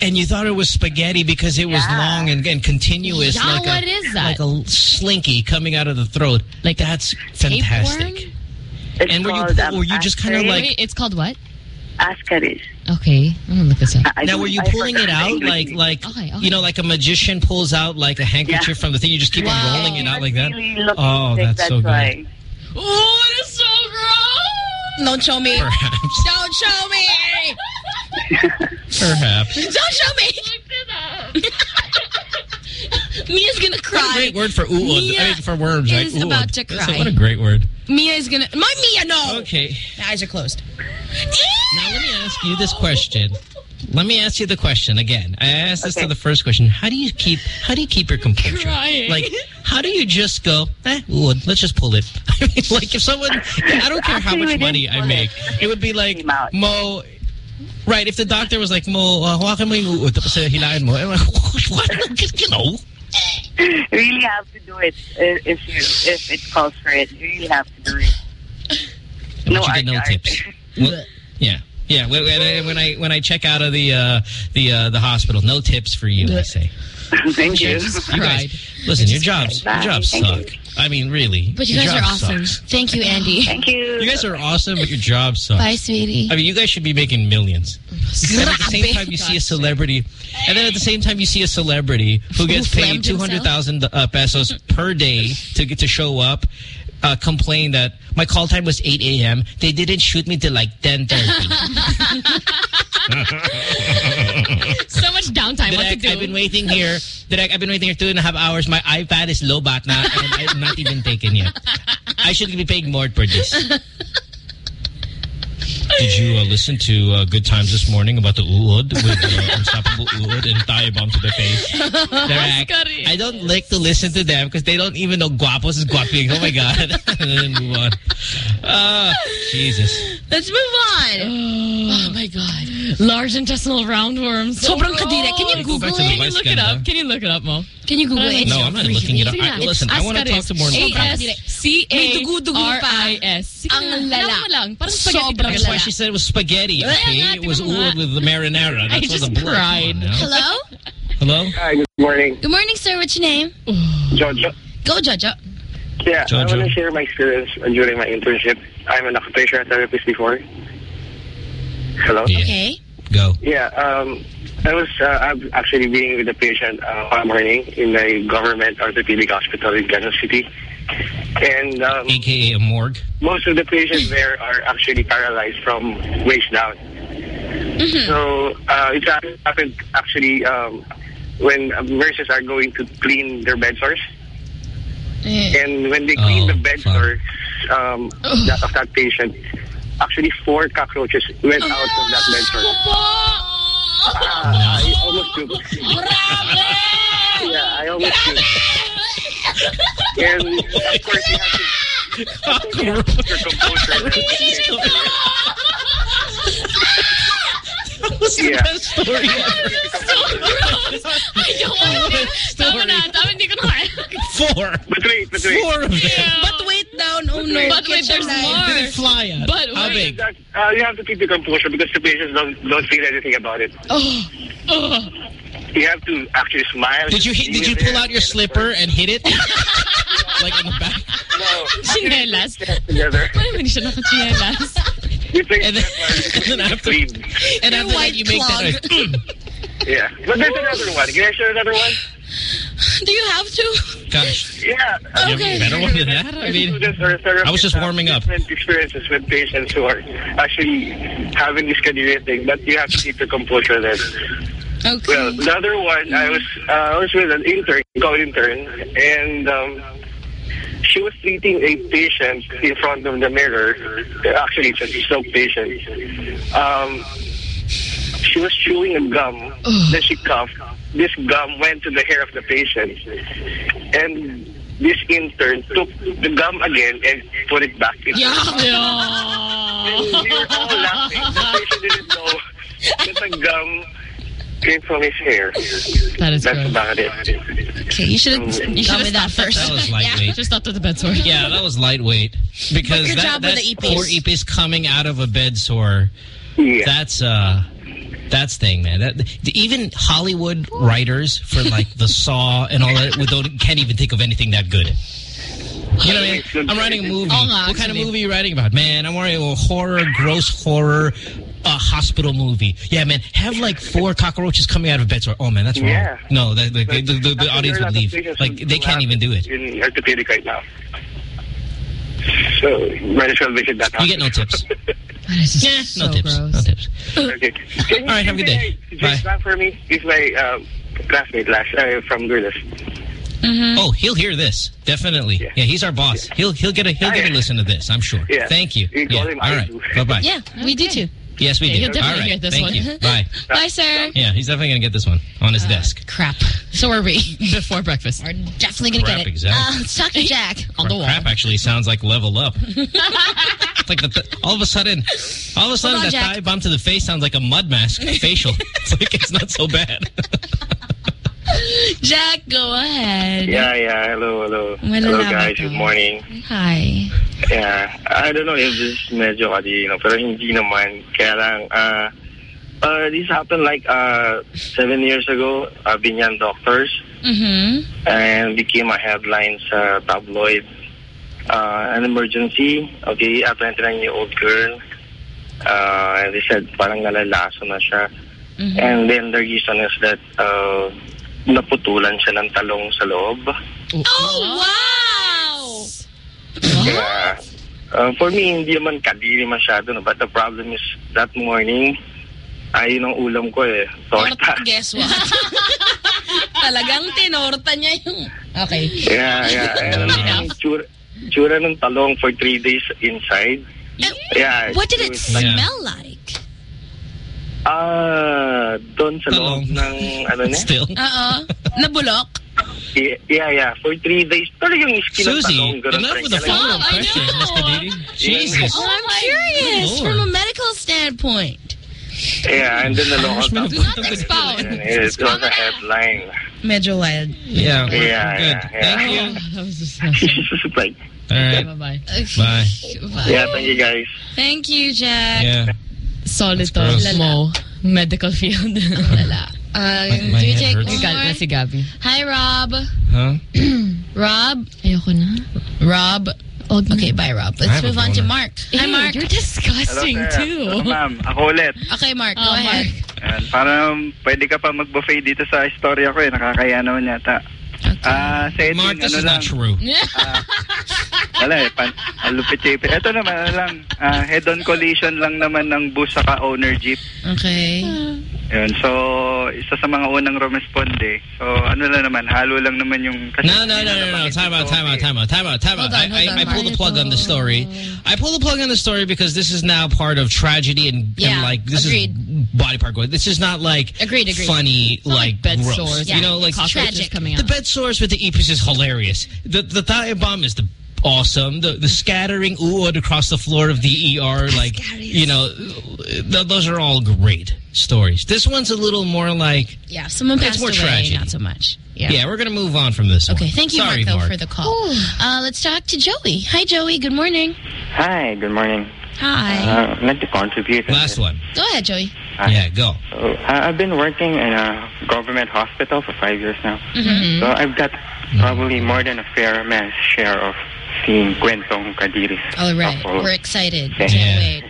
And you thought it was spaghetti because it was Yeah. long and, and continuous. Yeah, like what a, is that? Like a slinky coming out of the throat. Like That's fantastic. Tapeworm? It's And were you, um, were you just kind of like, Wait, it's called what? Ascaris. Okay. I'm going to look this up. I- I now were you I pulling it out like, like Okay, okay. you know, like a magician pulls out like a handkerchief Yeah. from the thing, you just keep on rolling it out like that? Really looking Oh, thick, that's so good. why. Oh, it is so gross. Don't show me. Perhaps. Don't show me. Perhaps. Don't show me. [laughs] Mia's gonna What a cry. great word for uod. Mia I mean, for worms. Like, is about uod. to That's a- cry. what a great word. Mia is gonna. My Mia, no. Okay. My eyes are closed. [laughs] Now let me ask you this question. Let me ask you the question again. I asked this to the first question. How do you keep how do you keep your composure? Crying. Like how do you just go, eh, wood, let's just pull it. [laughs] I mean, like if someone I don't care how much money I make. it. Would be like Mo Right, if the doctor was like, Mo, uh, hawakan mo yung tapos uh, hilahin mo. I'm like, [laughs] what? You know? You really have to do it uh, if you if it calls for it. You really have to do it. No you get no tips. [laughs] Well, yeah. Yeah, when, when I when I when I check out of the uh, the uh, the hospital, no tips for you. I say, [laughs] Thank you. you guys, listen, your jobs, your jobs Thank suck. I mean, really. But you guys are awesome. sucks. Thank you, Andy. Thank you. You guys are awesome, but your job sucks. Bye, sweetie. I mean, you guys should be making millions. Because at the same [laughs] time you see a celebrity, and then at the same time you see a celebrity who gets Who paid two hundred thousand uh, pesos per day to get to show up, uh, complain that my call time was eight a.m. They didn't shoot me till like ten thirty. [laughs] So much downtime. What to Direk, do? I've been waiting here. Direk, I've been waiting here two and a half hours. My iPad is low bat na and I'm not even taken yet. I should be paying more for this. Did you uh, listen to uh, Good Times this morning about the uod with uh, Unstoppable Uod and Tayo Bomb to the face? [laughs] They're I don't like to listen to them because they don't even know guapos is guaping. Oh my God. [laughs] and then move on. Uh, Jesus. Let's move on. oh my God. Large intestinal roundworms. Sobrang kadire. Can you Google it? Can you look it up? Can you look it up, Mo? Can you Google it? No, I'm not looking it up. I, listen, I want to talk to more A people. S C May A dugo-dugo R pa. I S. Ang lala. Lang. Parang spaghetti Sobrang lala. She said it was spaghetti. Okay, it was uod with the marinara. [laughs] That's I what just the blood. cried. On. Hello? Hello? Hi, good morning. Good morning, sir. What's your name? [sighs] Jojo. Go, Jojo. Yeah, Jojo. I want to share my experience during my internship. I'm an occupational therapist before. Hello? Okay. Go. Yeah, um, I was uh, I'm actually being with a patient uh, one morning in a government orthopedic hospital in Quezon City. And um, AKA a morgue. most of the patients there are actually paralyzed from waist down. So uh, it happened actually um, when nurses are going to clean their bed sores. And when they clean Oh, the bed sores um, that, of that patient, actually four cockroaches went out of that bed sore. Ah, I almost puked. yeah, I almost puked. And of course you have to [laughs] your composure. That was the Yeah. best story [laughs] ever. I don't want to. Tama na. Tama, hindi ko na kaya. Four. But wait, but wait. Four of them. But wait down. Oh no. But wait, there's more. Did it fly out? But How wait. big? That, uh, you have to keep your composure because the patients don't don't feel anything about it. Oh. Oh. You have to actually smile. Did you hit, did you pull out your slipper and hit it? [laughs] like on the back? No. Chinelas. Together. Why naman siya naka-chinelas? You think And then, and then after, and after that, you make that. Yeah. But there's another one. Can I share another one? Do you have to? Gosh, Yeah. you have a better one than that? I mean, Students or therapists I was just warming up. Different experiences with patients who are actually having this kadire thing, but you have to keep the composure then. Okay. Well, the other one, I was uh, I was with an intern, co-intern, and um, she was treating a patient in front of the mirror. Actually, it's a stroke patient. Um, she was chewing a gum. Then she coughed. This gum went to the hair of the patient, and this intern took the gum again and put it back. In Yeah. And we were all laughing. The patient didn't know that the gum came from his hair. That is That's good. about it. Okay, you should have You gone with should that have stopped first. That was [laughs] lightweight. Just stopped at the bed sore. [laughs] Yeah, that was lightweight. Because good that, job with that the ipis. poor ipis coming out of a bed sore, Yeah. that's uh that's thing, man. That the, even Hollywood writers for like the Saw and all that we don't can't even think of anything that good. You know what I mean? I'm writing a movie. What kind of movie are you writing about? Man, I'm writing a horror, gross horror, uh, hospital movie. Yeah, man, have like four cockroaches coming out of bed sore. Oh man, that's wrong. Yeah. No, the, the, the, the, the That's audience would leave. a lot of patients Like they can't even do it. In orthopedic right now. So, might as well visit that You get no tips. [laughs] That is just Yeah, so no tips. gross. No tips. Okay. Can you All right, have a good day. Just Bye. for me. He's my um, classmate last uh, from Goodness. Oh, he'll hear this definitely. Yeah, Yeah. he's our boss. He'll he'll get a he'll get a listen to this. I'm sure. Yeah. Thank you. You Yeah. All right. Bye bye. Yeah, we do too. Yes, we Yeah, do. he'll definitely right. hear this Thank one. you. [laughs] Bye. Bye, sir. Yeah, he's definitely gonna get this one on his desk. Crap. So are we. [laughs] Before breakfast. We're definitely going to get it. exactly. Uh, to Jack. On the wall. Crap actually sounds like level up. [laughs] It's like the th all of a sudden, all of a sudden on, that Jack. thigh bump to the face sounds like a mud mask facial. It's like it's not so bad. [laughs] Jack, go ahead. Yeah, yeah. Hello, hello. Wala hello, guys. Good morning. Hi. Yeah. I don't know if this is medyo kadino, pero hindi naman. Kaya lang, uh, uh, this happened like uh, seven years ago. Uh, Biñan Doctors. Mm-hmm. and became a headline sa tabloid. Uh, an emergency, okay, a 29-year-old girl. Uh, and they said parang nalalaso na siya. Mm-hmm. And then the reason is that uh, naputulan siya ng talong sa loob. Oh, wow! Kaya, uh, for me, hindi naman kadiri masyado. No? But the problem is, that morning, ayun ang ulam ko eh. Torta. Guess what? [laughs] Talagang tinorta niya yung... Okay. Yeah, yeah. [laughs] And ang tsura, tsura ng talong for three days inside. Yeah. What did it like- smell like? Ah, doon sa loob ng ano niya? Still. Oo. Nabulok? Yeah, yeah, yeah. For three days. Talagang skin ang Susie, tanong. ganun enough pa with the talaga. follow-up questions, Miss Kadiri. Jesus. Oh, I'm curious from a medical standpoint. Yeah, and then the local Do not expound. It was a headline. Medyo wild. Yeah. Yeah, yeah, Good. yeah. Thank you. [laughs] That was disgusting. like, [laughs] All right. Bye-bye. [laughs] Bye. yeah, thank you guys. Thank you, Jack. Yeah. Solid to. gross. Mo. Medical field. Lala. Uh, [laughs] My- my you head take hurts. Galit na si Gabby. Hi, Rob. Huh? [clears throat] Rob? Ayoko na. Rob? Okay, bye, Rob. Let's move on to boner. Mark. Hi, Ew, Mark. You're disgusting Hello, too. Hello, ma'am. Ako ulit. Okay, Mark, go Oh, ahead. Ayan, parang pwede ka pa mag-buffet dito sa istorya ko eh. Nakakaya naman yata. Ah, sa Mark, this ano is lang. not true. Wala eh. Pan, ang lupit-chipit. Ito naman, ano lang. ah, head-on collision lang naman ng bus saka owner jeep. Okay. Yun. So, isa sa mga unang rumisponde. So, ano lang naman, halo lang naman yung... kasi- No, no, no, no, no. Time out, time out, time out, time out, time out. I, I, I pull the plug on the story. I pull the plug on the story because this is now part of tragedy and, Yeah, and like, this agreed. is body part going. This is not like Agreed, agreed. funny, not like, like bed gross. sores. You know, like, tragic. coming the out. bed sores with the epis is hilarious. The, the thigh bomb is the awesome. The the scattering ooh across the floor of the ER, like, you know, th those are all great stories. This one's a little more like, Yeah, someone It's passed more away, tragedy. not so much. yeah, Yeah. we're going to move on from this one. Okay, thank you, Sorry, Mark, though, Mark. for the call. Uh, let's talk to Joey. Hi, Joey. Good morning. Hi, good morning. Hi. Uh, I'd like to contribute. Last one. Go ahead, Joey. Hi. Yeah, go. So, I- I've been working in a government hospital for five years now. Mm-hmm. So I've got probably more than a fair man's share of seeing Kwentong Kadiris. All right. couple. We're excited. Yeah. Wait.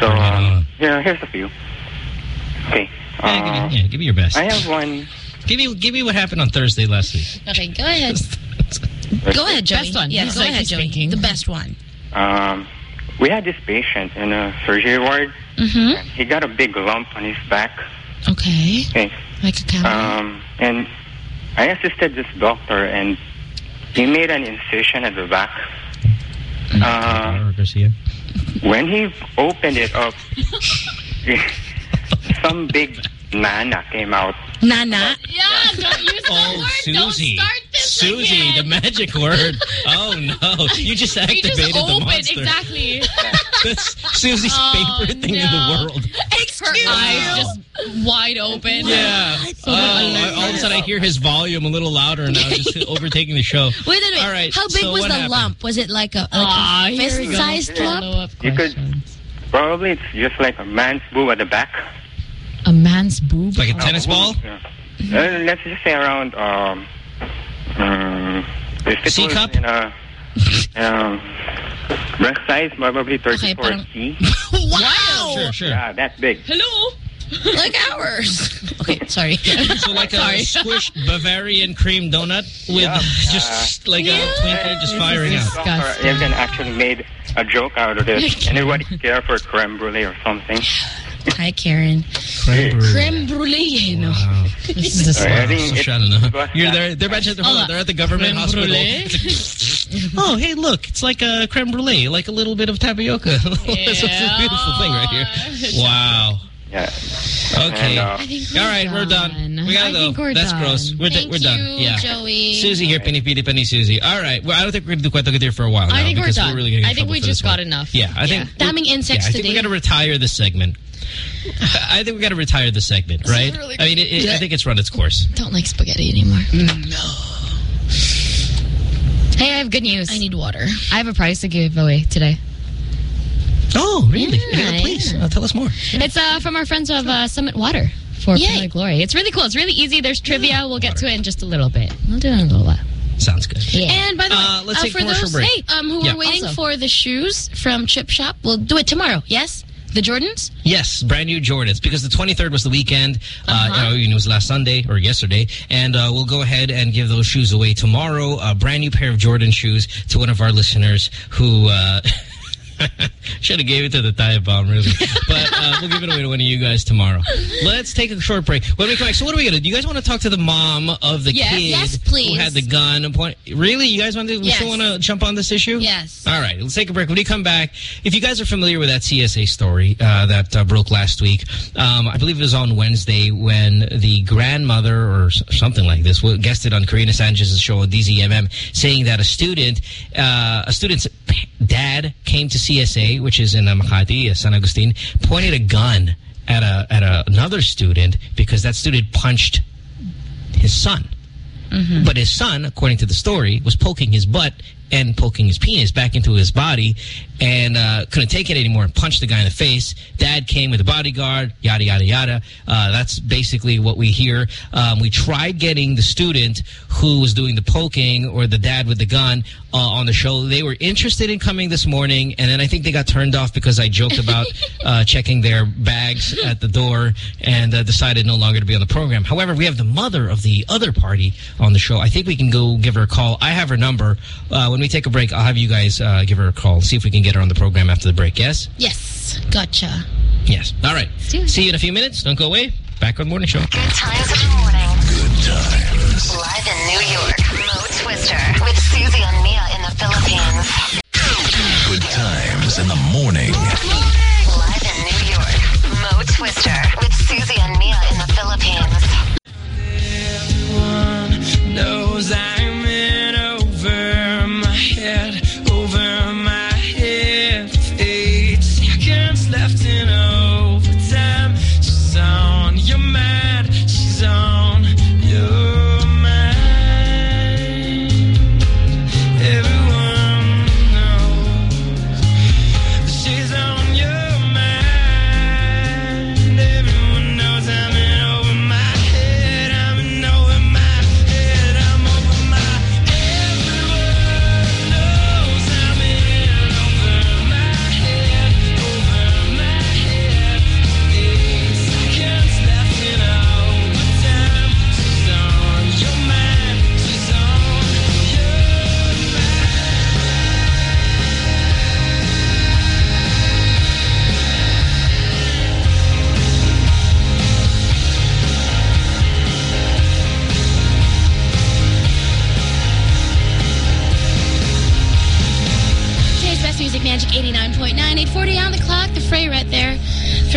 So, Bring um, yeah, here's a few. Okay. Yeah, Uh, give, me, yeah, give me your best. I have one. Give me, give me what happened on Thursday last week. Okay, go ahead. [laughs] Go ahead, Joey. Best one. Yeah, He's go like ahead, Joey. thinking. The best one. Um, we had this patient in a surgery ward. Mm-hmm. He got a big lump on his back. Okay. Okay. Like a camera. Um, and I assisted this doctor, and he made an incision at the back. Uh, Garcia. when he opened it up, [laughs] some big nana came out. Nana. Yeah, don't use that [laughs] Oh, word. Don't Susie. start this Susie, again. the magic word. Oh, no. You just [laughs] You activated just the opened, monster. exactly. That's Susie's Oh, favorite thing in the no. world. Her eyes just wide open. Yeah. So alert. all of a sudden I hear his volume a little louder now, just [laughs] overtaking the show. Wait, wait, wait. All right. How big so was the happened? lump? Was it like a, like a here we go. fist-sized lump? You could probably it's just like a man's boob at the back. A man's boob? Like a tennis ball? Yeah. Uh, let's just say around um, um if it C was cup? in a um, breast size, probably 34 Okay, parang- [laughs] C. wow! Sure, sure. Yeah, that big. Hello? [laughs] like ours. Okay, sorry. So like a Sorry. squished Bavarian cream donut with Yeah. just like a Twinkie just firing out. Doctor Disgusting. even actually made a joke out of this. [laughs] Anybody care for creme brulee or something? [sighs] Hi, Karen. Creme brulee. Creme brulee, no. Wow. This is a I disgusting. So no? You're there. They're, about to, hold on, Hold on. they're at the government hospital. Brulee? It's like, oh, hey, look, it's like a creme brulee, like a little bit of tapioca. [laughs] That's a beautiful thing right here. [laughs] Wow. Yeah. Okay. And, uh, I think we're All right, we're done. done. We gotta I go. think we're That's done. gross. We're, Thank we're done. you, Yeah. Joey. Susie here, Penny Pity Penny Susie. All right. Well, I don't think we're going to do Kwentong Kadiri for a while now. I think we're because done. really getting in I think we just this one. got enough. Yeah, I think. Damning insects yeah, I think we got to retire this segment. I think we got to retire the segment, right? really I mean, it, it, I think it's run its course. Don't like spaghetti anymore. Hey, I have good news. I need water. I have a prize to give away today. Oh, really? Yeah, Yeah, please yeah. uh, tell us more. It's uh, from our friends of uh, Summit Water for Yay. Pinoy Glory. It's really cool. It's really easy. There's trivia. We'll get to it in just a little bit. We'll do it in a little while. Sounds good. Yeah. And by the way, Uh, let's uh, take for those break. hey, um, who Yeah. are waiting Also. for the shoes from Chip Shop, we'll do it tomorrow. Yes, the Jordans. Yes, brand new Jordans because the 23rd was the weekend. uh Uh-huh. you know, it was last Sunday or yesterday, and uh, we'll go ahead and give those shoes away tomorrow. A brand new pair of Jordan shoes to one of our listeners who. [laughs] [laughs] Should have gave it to the Thai bomb, really. But uh, we'll give it away to one of you guys tomorrow. Let's take a short break. When we come back, so what are we going to do? You guys want to talk to the mom of the Yes. kid Yes, please. who had the gun? Point. Really? You guys want to? We Yes. still want to jump on this issue? Yes. All right. Let's take a break. When we come back, if you guys are familiar with that CSA story uh, that uh, broke last week, um, I believe it was on Wednesday when the grandmother or something like this guested on Korina Sanchez's show on DZMM saying that a student, uh, a student's dad came to CSA, which is in uh, Makati, uh, San Agustin, pointed a gun at a at a, another student because that student punched his son. But his son, according to the story, was poking his butt and poking his penis back into his body and uh, couldn't take it anymore and punched the guy in the face. Dad came with a bodyguard, yada, yada, yada. Uh, that's basically what we hear. Um, we tried getting the student who was doing the poking or the dad with the gun uh, on the show. They were interested in coming this morning, and then I think they got turned off because I joked about [laughs] uh, checking their bags at the door and uh, decided no longer to be on the program. However, we have the mother of the other party on the show. I think we can go give her a call. I have her number. Uh, when we take a break, I'll have you guys uh, give her a call see if we can get her on the program after the break. Yes? Yes. Gotcha. Yes. All right. See you in a few minutes. Don't go away. Back on Morning Show. Good times in the morning. Good times. Live in New York, Mo Twister with Susie and Mia in the Philippines. Good times in the morning. Live in New York, Mo Twister with Susie and Mia in the Philippines. Everyone knows I'm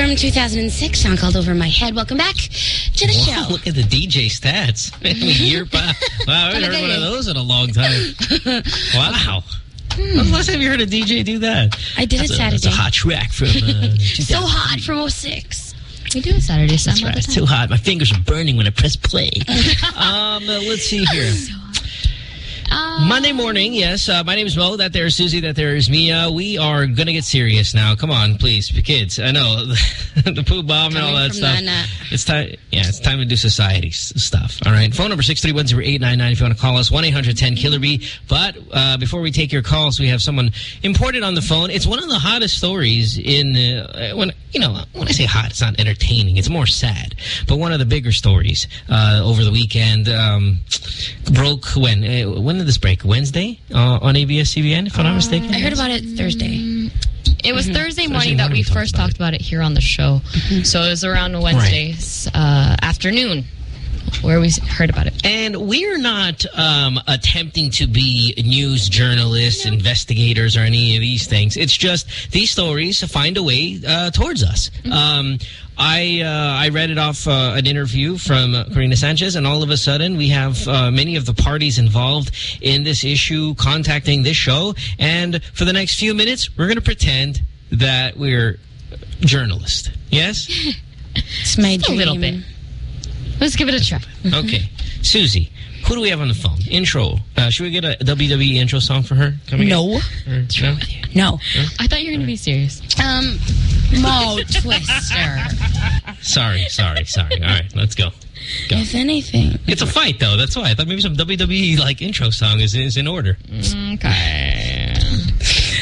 from 2006, song called Over My Head. Welcome back to the Whoa, show. look at the DJ stats. [laughs] Year pa- wow, I haven't heard one of those in a long time. [laughs] Wow. When was the last time you heard a DJ do that? I did it That's a- That's a Saturday. hot track from uh, [laughs] So hot from 06. We do a Saturday That's Sam all right. the It's too hot. My fingers are burning when I press play. um, uh, let's see here. Monday morning, yes. Uh, my name is Mo. That there is Susie. That there is Mia. We are going to get serious now. Come on, please, kids. I know [laughs] the poo bomb and all that stuff. Nana. It's time. Yeah, it's time to do society stuff. All right. Phone number six three one zero eight nine nine. If you want to call us, one eight hundred ten Killer B. But uh, before we take your calls, we have someone important on the phone. It's one of the hottest stories in uh, when you know when I say hot, it's not entertaining. It's more sad. But one of the bigger stories uh, over the weekend um, broke when uh, when did this break? Wednesday uh, on ABS-CBN, if I'm not mistaken. I heard about it Thursday. It was Mhm. Thursday Thursday morning that morning we we first talked about it here on the show. So it was around Wednesday's uh, afternoon where we heard about it. And we're not um, attempting to be news journalists, investigators, or any of these things. It's just these stories find a way uh, towards us. Um, I uh, I read it off uh, an interview from uh, Korina Sanchez, and all of a sudden we have uh, many of the parties involved in this issue contacting this show. And for the next few minutes, we're going to pretend that we're journalists. Yes? [laughs] It's my Just a little bit. Let's give it a try. Okay. Susie, who do we have on the phone? Intro. Uh, should we get a WWE intro song for her? coming No. Or- no? No. I thought you were going to be serious. Um, Mo Twister. Sorry, sorry, sorry. All right, let's go. Go. If anything. It's a fight, though. That's why I thought maybe some WWE like intro song is is in order. Okay.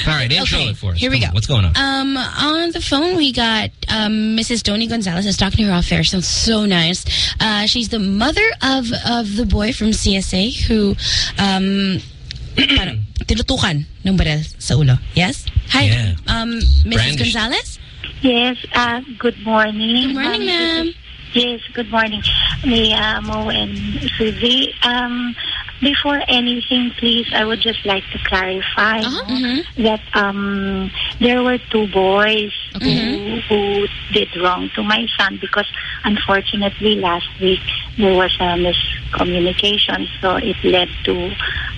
All right, intro Okay, it for us. here we go. on, What's going on? Um, on the phone, we got um, Mrs. Tony Gonzalez. I was talking to her off air. Sounds so nice. Uh, she's the mother of of the boy from CSA who um, [clears throat] parang tinutukan ng baril sa ulo. Yes? Hi, yeah. um, Mrs. Brandish. Gonzalez? Yes, uh, good morning. Good morning, Um, ma'am. Yes, good morning. May uh, Mo and Susie. Um, before anything, please, I would just like to clarify no, that um, there were two boys who, who did wrong to my son because unfortunately last week there was a miscommunication, so it led to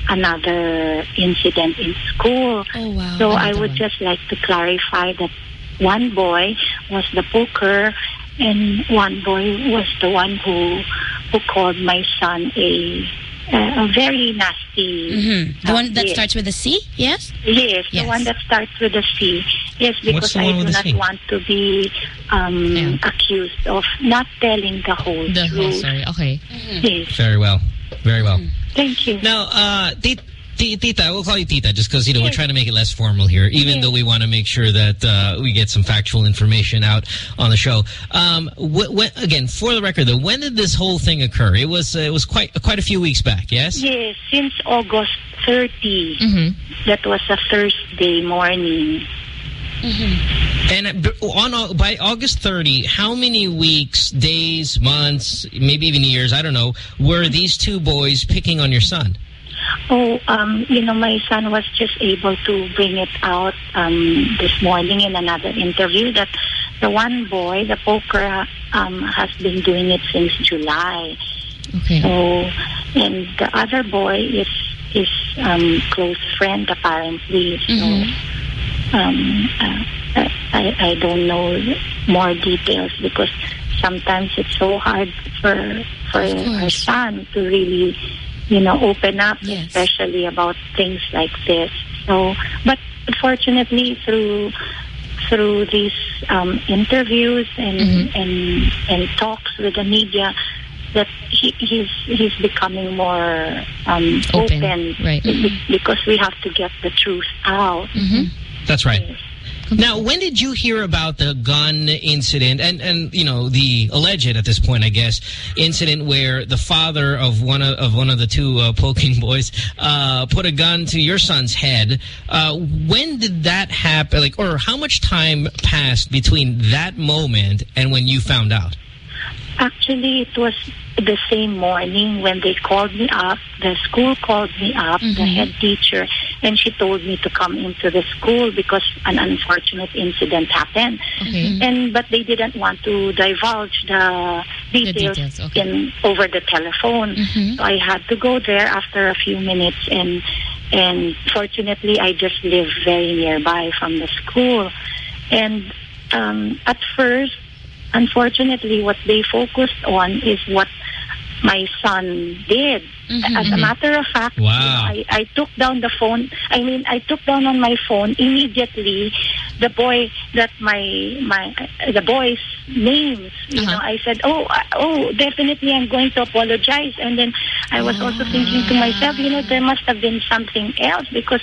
another incident in school. Oh, wow. So I would just like to clarify that one boy was the booker and one boy was the one who who called my son a a, a very nasty Mhm. The uh, one that yes. starts with a C? Yes? Yes, the Yes. one that starts with a C. Yes, because I do not C? want to be um, accused of not telling the whole The whole truth. story. Okay. Yes, Very well. Very well. thank you. Now, uh, Tita, Tita, we'll call you Tita just because, you know, we're trying to make it less formal here, even though we want to make sure that uh, we get some factual information out on the show. Um, again, for the record, though, when did this whole thing occur? It was uh, it was quite quite a few weeks back, yes? Yes, since August 30. Mm-hmm. That was a Thursday morning. And uh, on by August 30, how many weeks, days, months, maybe even years, I don't know, were these two boys picking on your son? Oh, um, you know, my son was just able to bring it out um, this morning in another interview that the one boy, the poker, um, has been doing it since July. Okay. So, and the other boy is his um, close friend apparently. So, um, uh, I, I don't know more details because sometimes it's so hard for for our son to really, you know, open up, especially about things like this. So, but fortunately, through through these um, interviews and and and talks with the media, that he, he's he's becoming more um, Open, open, right. because we have to get the truth out. That's right. Now, when did you hear about the gun incident and, and you know, the alleged, at this point, I guess, incident where the father of one of, of one of the two uh, poking [laughs] boys uh, put a gun to your son's head? Uh, when did that happen? Like, or how much time passed between that moment and when you found out? Actually, it was the same morning when they called me up. The school called me up, the mm-hmm. head teacher, and she told me to come into the school because an unfortunate incident happened. Okay. Mm-hmm. And but they didn't want to divulge the details, details, okay. in over the telephone. Mm-hmm. So I had to go there after a few minutes, and and fortunately, I just live very nearby from the school. And um, at first, unfortunately, what they focused on is what my son did. As a matter of fact, Wow. I, I took down the phone. I mean, I took down on my phone immediately the boy that my my uh, the boy's names. You know, I said, oh, uh, oh, definitely, I'm going to apologize. And then I was also thinking to myself, you know, there must have been something else because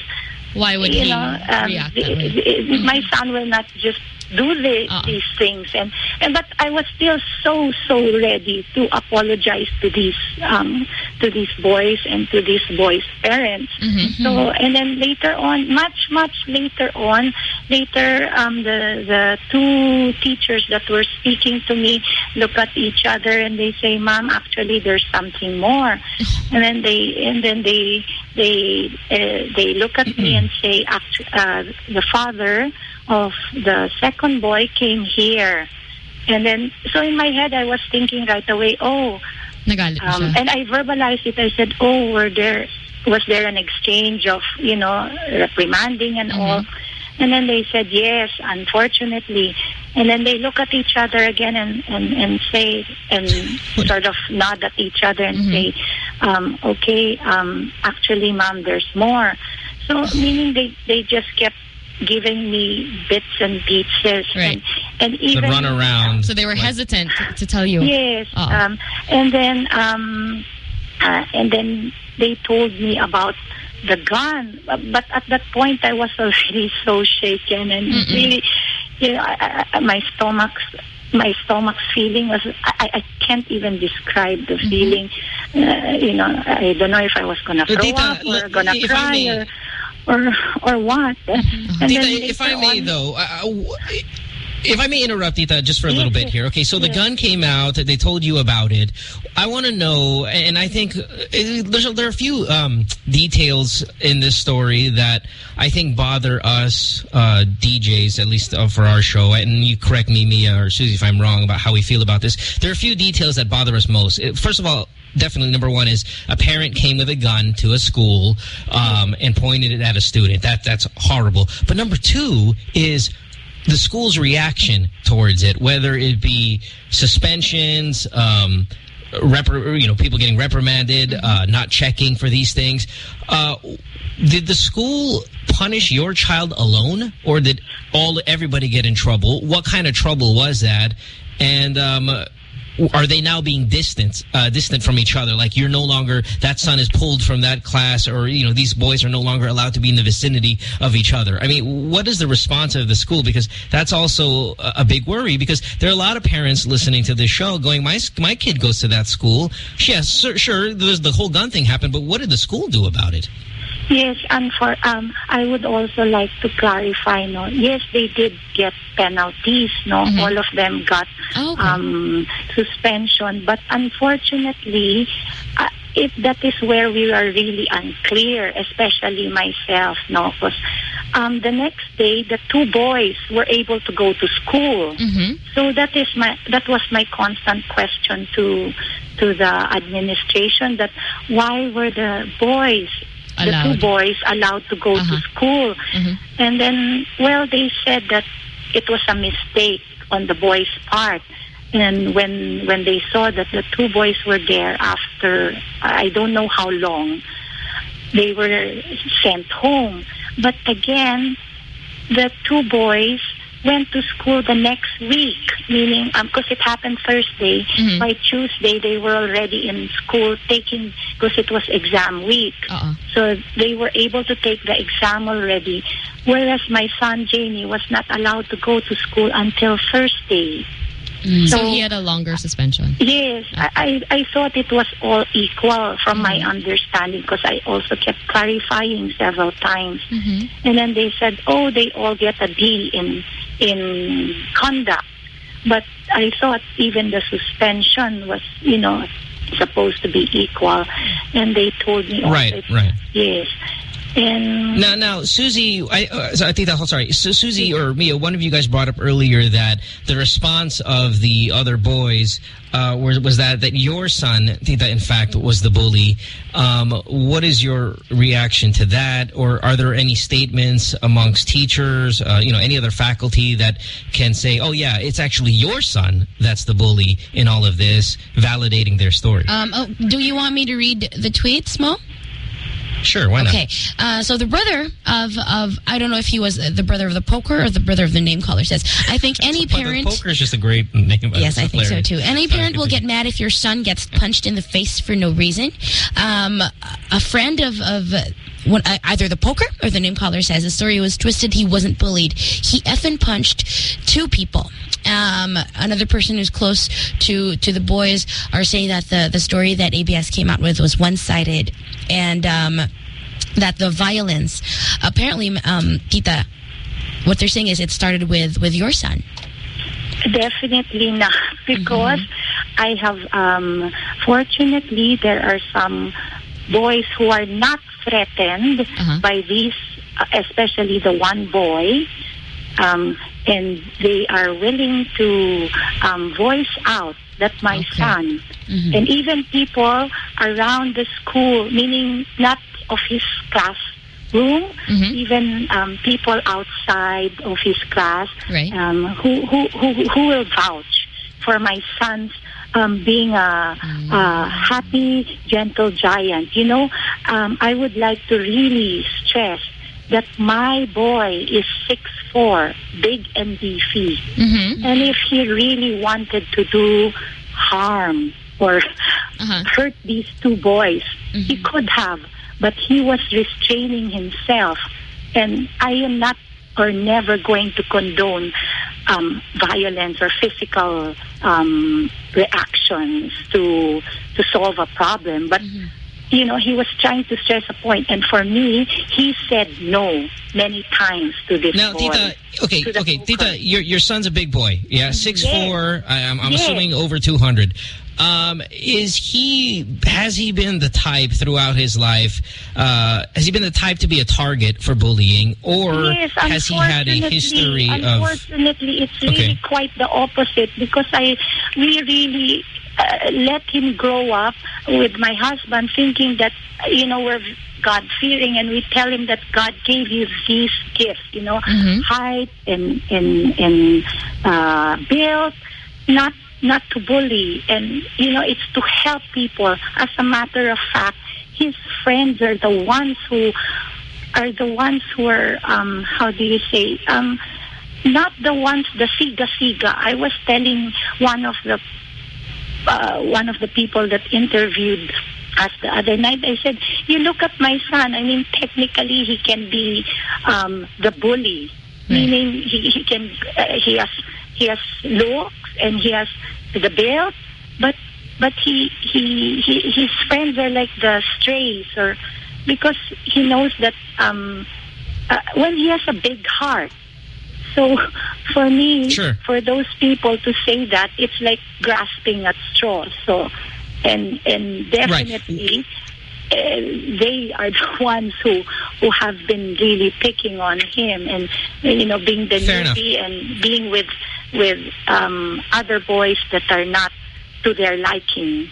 Why would you he know, um, react the- that way? the- my son will not just do the, Uh-uh. these things, and and but I was still so so ready to apologize to these um to these boys and to these boys' parents. Mm-hmm. So and then later on, much much later on, later um the the two teachers that were speaking to me look at each other and they say, "Mom, actually, there's something more," [laughs] and then they and then they they uh, they look at me and say, "Act- uh, "The father of the second boy came here," and then so in my head I was thinking right away, "Oh." Nagalit Um, siya. and I verbalized it. I said, "Oh, were there was there an exchange of you know reprimanding and all?" And then they said, "Yes, unfortunately." And then they look at each other again and and, and say and sort of nod at each other and say, um, "Okay, um, actually, mom, there's more." So meaning they they just kept giving me bits and pieces Right. and, and even run around. So they were hesitant to, to tell you. Yes. Oh. Um, and then um, uh, and then they told me about the gun. But but at that point, I was [laughs] already so shaken and really, you know, I, I, my stomach's my stomach's feeling was I, I can't even describe the feeling. Uh, you know, I don't know if I was gonna throw Tita, up or let- gonna cry or or or what. [laughs] And Tita, if I may, on- though, uh, if I may interrupt, Tita, just for a little bit here. Okay, so the gun came out. They told you about it. I want to know, and I think uh, there's a, there are a few um, details in this story that I think bother us uh, DJs, at least uh, for our show. And you correct me, Mia or Susie, if I'm wrong about how we feel about this. There are a few details that bother us most. Uh, First of all, definitely number one is a parent came with a gun to a school um, and pointed it at a student. That that's horrible. But number two is the school's reaction towards it, whether it be suspensions, um, you know, people getting reprimanded, uh, not checking for these things. Uh, did the school punish your child alone, or did all everybody get in trouble? What kind of trouble was that? And um, are they now being distant, uh, distant from each other? Like you're no longer that son is pulled from that class, or you know these boys are no longer allowed to be in the vicinity of each other. I mean, what is the response of the school? Because that's also a, big worry. Because there are a lot of parents listening to this show going, "My my kid goes to that school. Yes, sure, sure. There's the whole gun thing happened, but what did the school do about it?" Yes, and for um, I would also like to clarify. No, yes, they did get penalties. No, Mm-hmm. all of them got Oh, um, suspension, but unfortunately, uh, it that is where we are really unclear, especially myself. No, because um, the next day the two boys were able to go to school. So that is my that was my constant question to to the administration that why were the boys the two boys allowed to go to uh-huh. school. Mm-hmm. And then well they said that it was a mistake on the boys part. And when when they saw that the two boys were there after I don't know how long they were sent home. But again the two boys went to school the next week, meaning um, because it happened Thursday. Mm-hmm. By Tuesday, they were already in school taking because it was exam week. Uh-uh. So they were able to take the exam already. Whereas my son Jamie was not allowed to go to school until Thursday. Mm. So, he had a longer suspension. Yes, I, I I thought it was all equal from my mm-hmm. understanding because I also kept clarifying several times. Mm-hmm. And then they said, oh, they all get a D in in conduct. But I thought even the suspension was, you know, supposed to be equal. And they told me, Right, right. yes. And Now, now, Susie, I, uh, so I think that's oh, sorry, so Susie or Mia, one of you guys brought up earlier that the response of the other boys uh, was, was that that your son, I think that in fact was the bully. Um, what is your reaction to that, or are there any statements amongst teachers, uh, you know, any other faculty that can say, "Oh, yeah, it's actually your son that's the bully in all of this," validating their story? Um, oh, do you want me to read the tweets, Mo? Sure, why not? Okay, uh, so the brother of of I don't know if he was the brother of the poker or the brother of the name caller says I think [laughs] any parent. poker is just a great name. Yes, I think so too. Any parent will get mad if your son gets punched in the face for no reason. Um, a friend of of uh, one, uh, either the poker or the name caller says the story was twisted. He wasn't bullied. He effing punched two people. Um, another person who's close to to the boys are saying that the the story that ABS came out with was one sided, and um, that the violence apparently, um, Tita, what they're saying is it started with with your son. Definitely not, because I have, um, fortunately, there are some boys who are not threatened by these, uh, especially the one boy, um, and they are willing to um, voice out that my son, and even people around the school, meaning not of his class room, even um, people outside of his class, um, who, who who who will vouch for my son's um, being a, a happy, gentle giant. You know, um, I would like to really stress that my boy is six four, big and beefy, and if he really wanted to do harm or hurt these two boys, he could have but he was restraining himself. And I am not or never going to condone um, violence or physical um, reactions to to solve a problem. But you know, he was trying to stress a point, and for me, he said no many times to this Now, boy. Tita, okay, okay, poker. Tita, your your son's a big boy. Yeah, six four. I, I'm, I'm Yes. assuming over two hundred. Um, is he? Has he been the type throughout his life? Uh, has he been the type to be a target for bullying, or yes, has he had a unfortunately- history of? Unfortunately, it's really Okay. quite the opposite because I we really uh, let him grow up with my husband, thinking that you know we're God fearing, and we tell him that God gave you these gifts, you know, height and and and uh, build, not not to bully, and you know it's to help people. As a matter of fact, his friends are the ones who are the ones who are um how do you say um not the ones the siga siga i was telling one of the uh, one of the people that interviewed us the other night. I said you look at my son. I mean technically he can be um the bully meaning he, he can uh, he has he has looks and he has the build but but he, he he his friends are like the strays or because he knows that um uh, when he has a big heart so for me Sure. for those people to say that it's like grasping at straws so and and definitely uh, they are the [laughs] ones who who have been really picking on him and you know being the Fair newbie and being with with um other boys that are not to their liking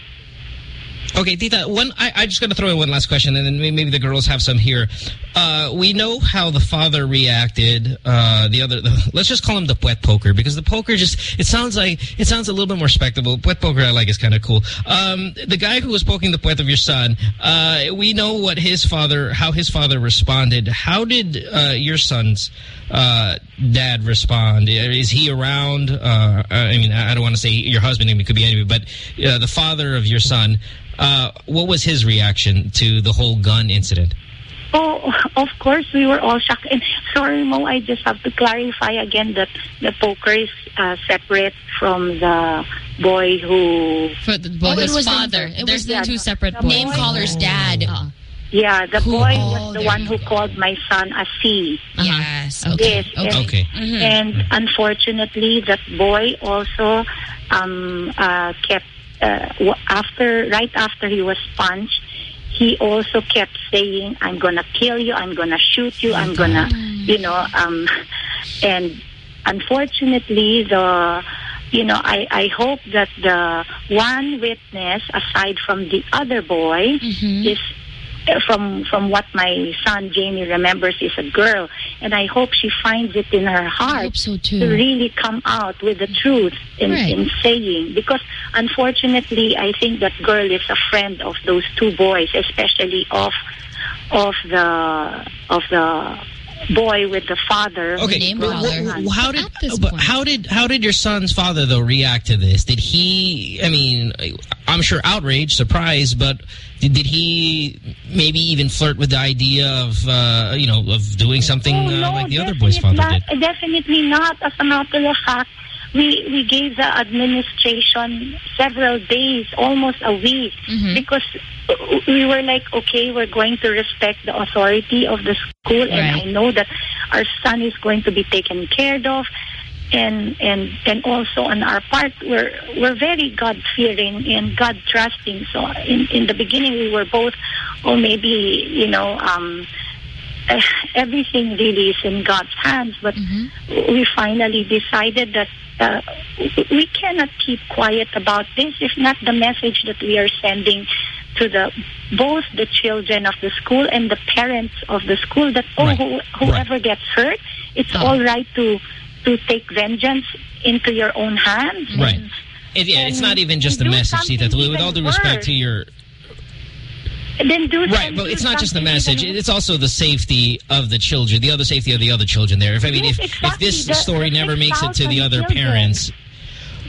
Okay, Tita, one, I, I just got to throw in one last question, and then maybe the girls have some here. Uh, we know how the father reacted. Uh, the other, the, [laughs] let's just call him the puet poker, because the poker just, it sounds like, it sounds a little bit more respectable. Puet poker I like is kind of cool. Um, the guy who was poking the puet of your son, uh, we know what his father, how his father responded. How did uh, your son's uh, dad respond? Is he around? Uh, I mean, I don't want to say your husband, it could be anybody, but uh, the father of your son, uh, what was his reaction to the whole gun incident? Oh, of course, we were all shocked. And sorry, Mo, I just have to clarify again that the poker is uh, separate from the boy who. For the boy, Oh, it his was the- father. it There's was the the- two separate the boys. Name caller's dad. Yeah, the Who- boy oh, was the there one who go. called my son a C. Yes. Yes, Okay. and, Okay. Mhm. and unfortunately, that boy also um, uh, kept uh, after right after he was punched. He also kept saying, "I'm gonna kill you. I'm gonna shoot you. I'm gonna, you know." Um, and unfortunately, the you know, I, I hope that the one witness, aside from the other boy, is uh, Uh, from from what my son Jamie remembers is a girl, and I hope she finds it in her heart so to really come out with the truth in, Right. in saying. Because unfortunately, I think that girl is a friend of those two boys, especially of of the of the boy with the father. Okay, with wh- the how did how did how did your son's father though react to this? Did he? I mean, I'm sure outraged, surprised, but did, did he maybe even flirt with the idea of uh, you know of doing something Oh, uh, like the other boy's definitely father did? not, Definitely not. As a matter of fact, we, we gave the administration several days, almost a week, Mm-hmm. because we were like, okay, we're going to respect the authority of the school, and I know that our son is going to be taken care of. And and and also on our part, we're we're very God fearing and God trusting. So in in the beginning, we were both, oh maybe you know, um, uh, everything really is in God's hands. But we finally decided that uh, we cannot keep quiet about this. If not, the message that we are sending to the both the children of the school and the parents of the school that oh, who, whoever gets hurt, it's uh-huh. all right to to take vengeance into your own hands. Right. It, yeah, it's not even just the message, Tita. something With all due even respect to your Then do Right, but it's not just the message. It's also the safety of the children, the other safety of the other children there. If I mean, Yes, if, if this The- story the never makes it to the other children. parents.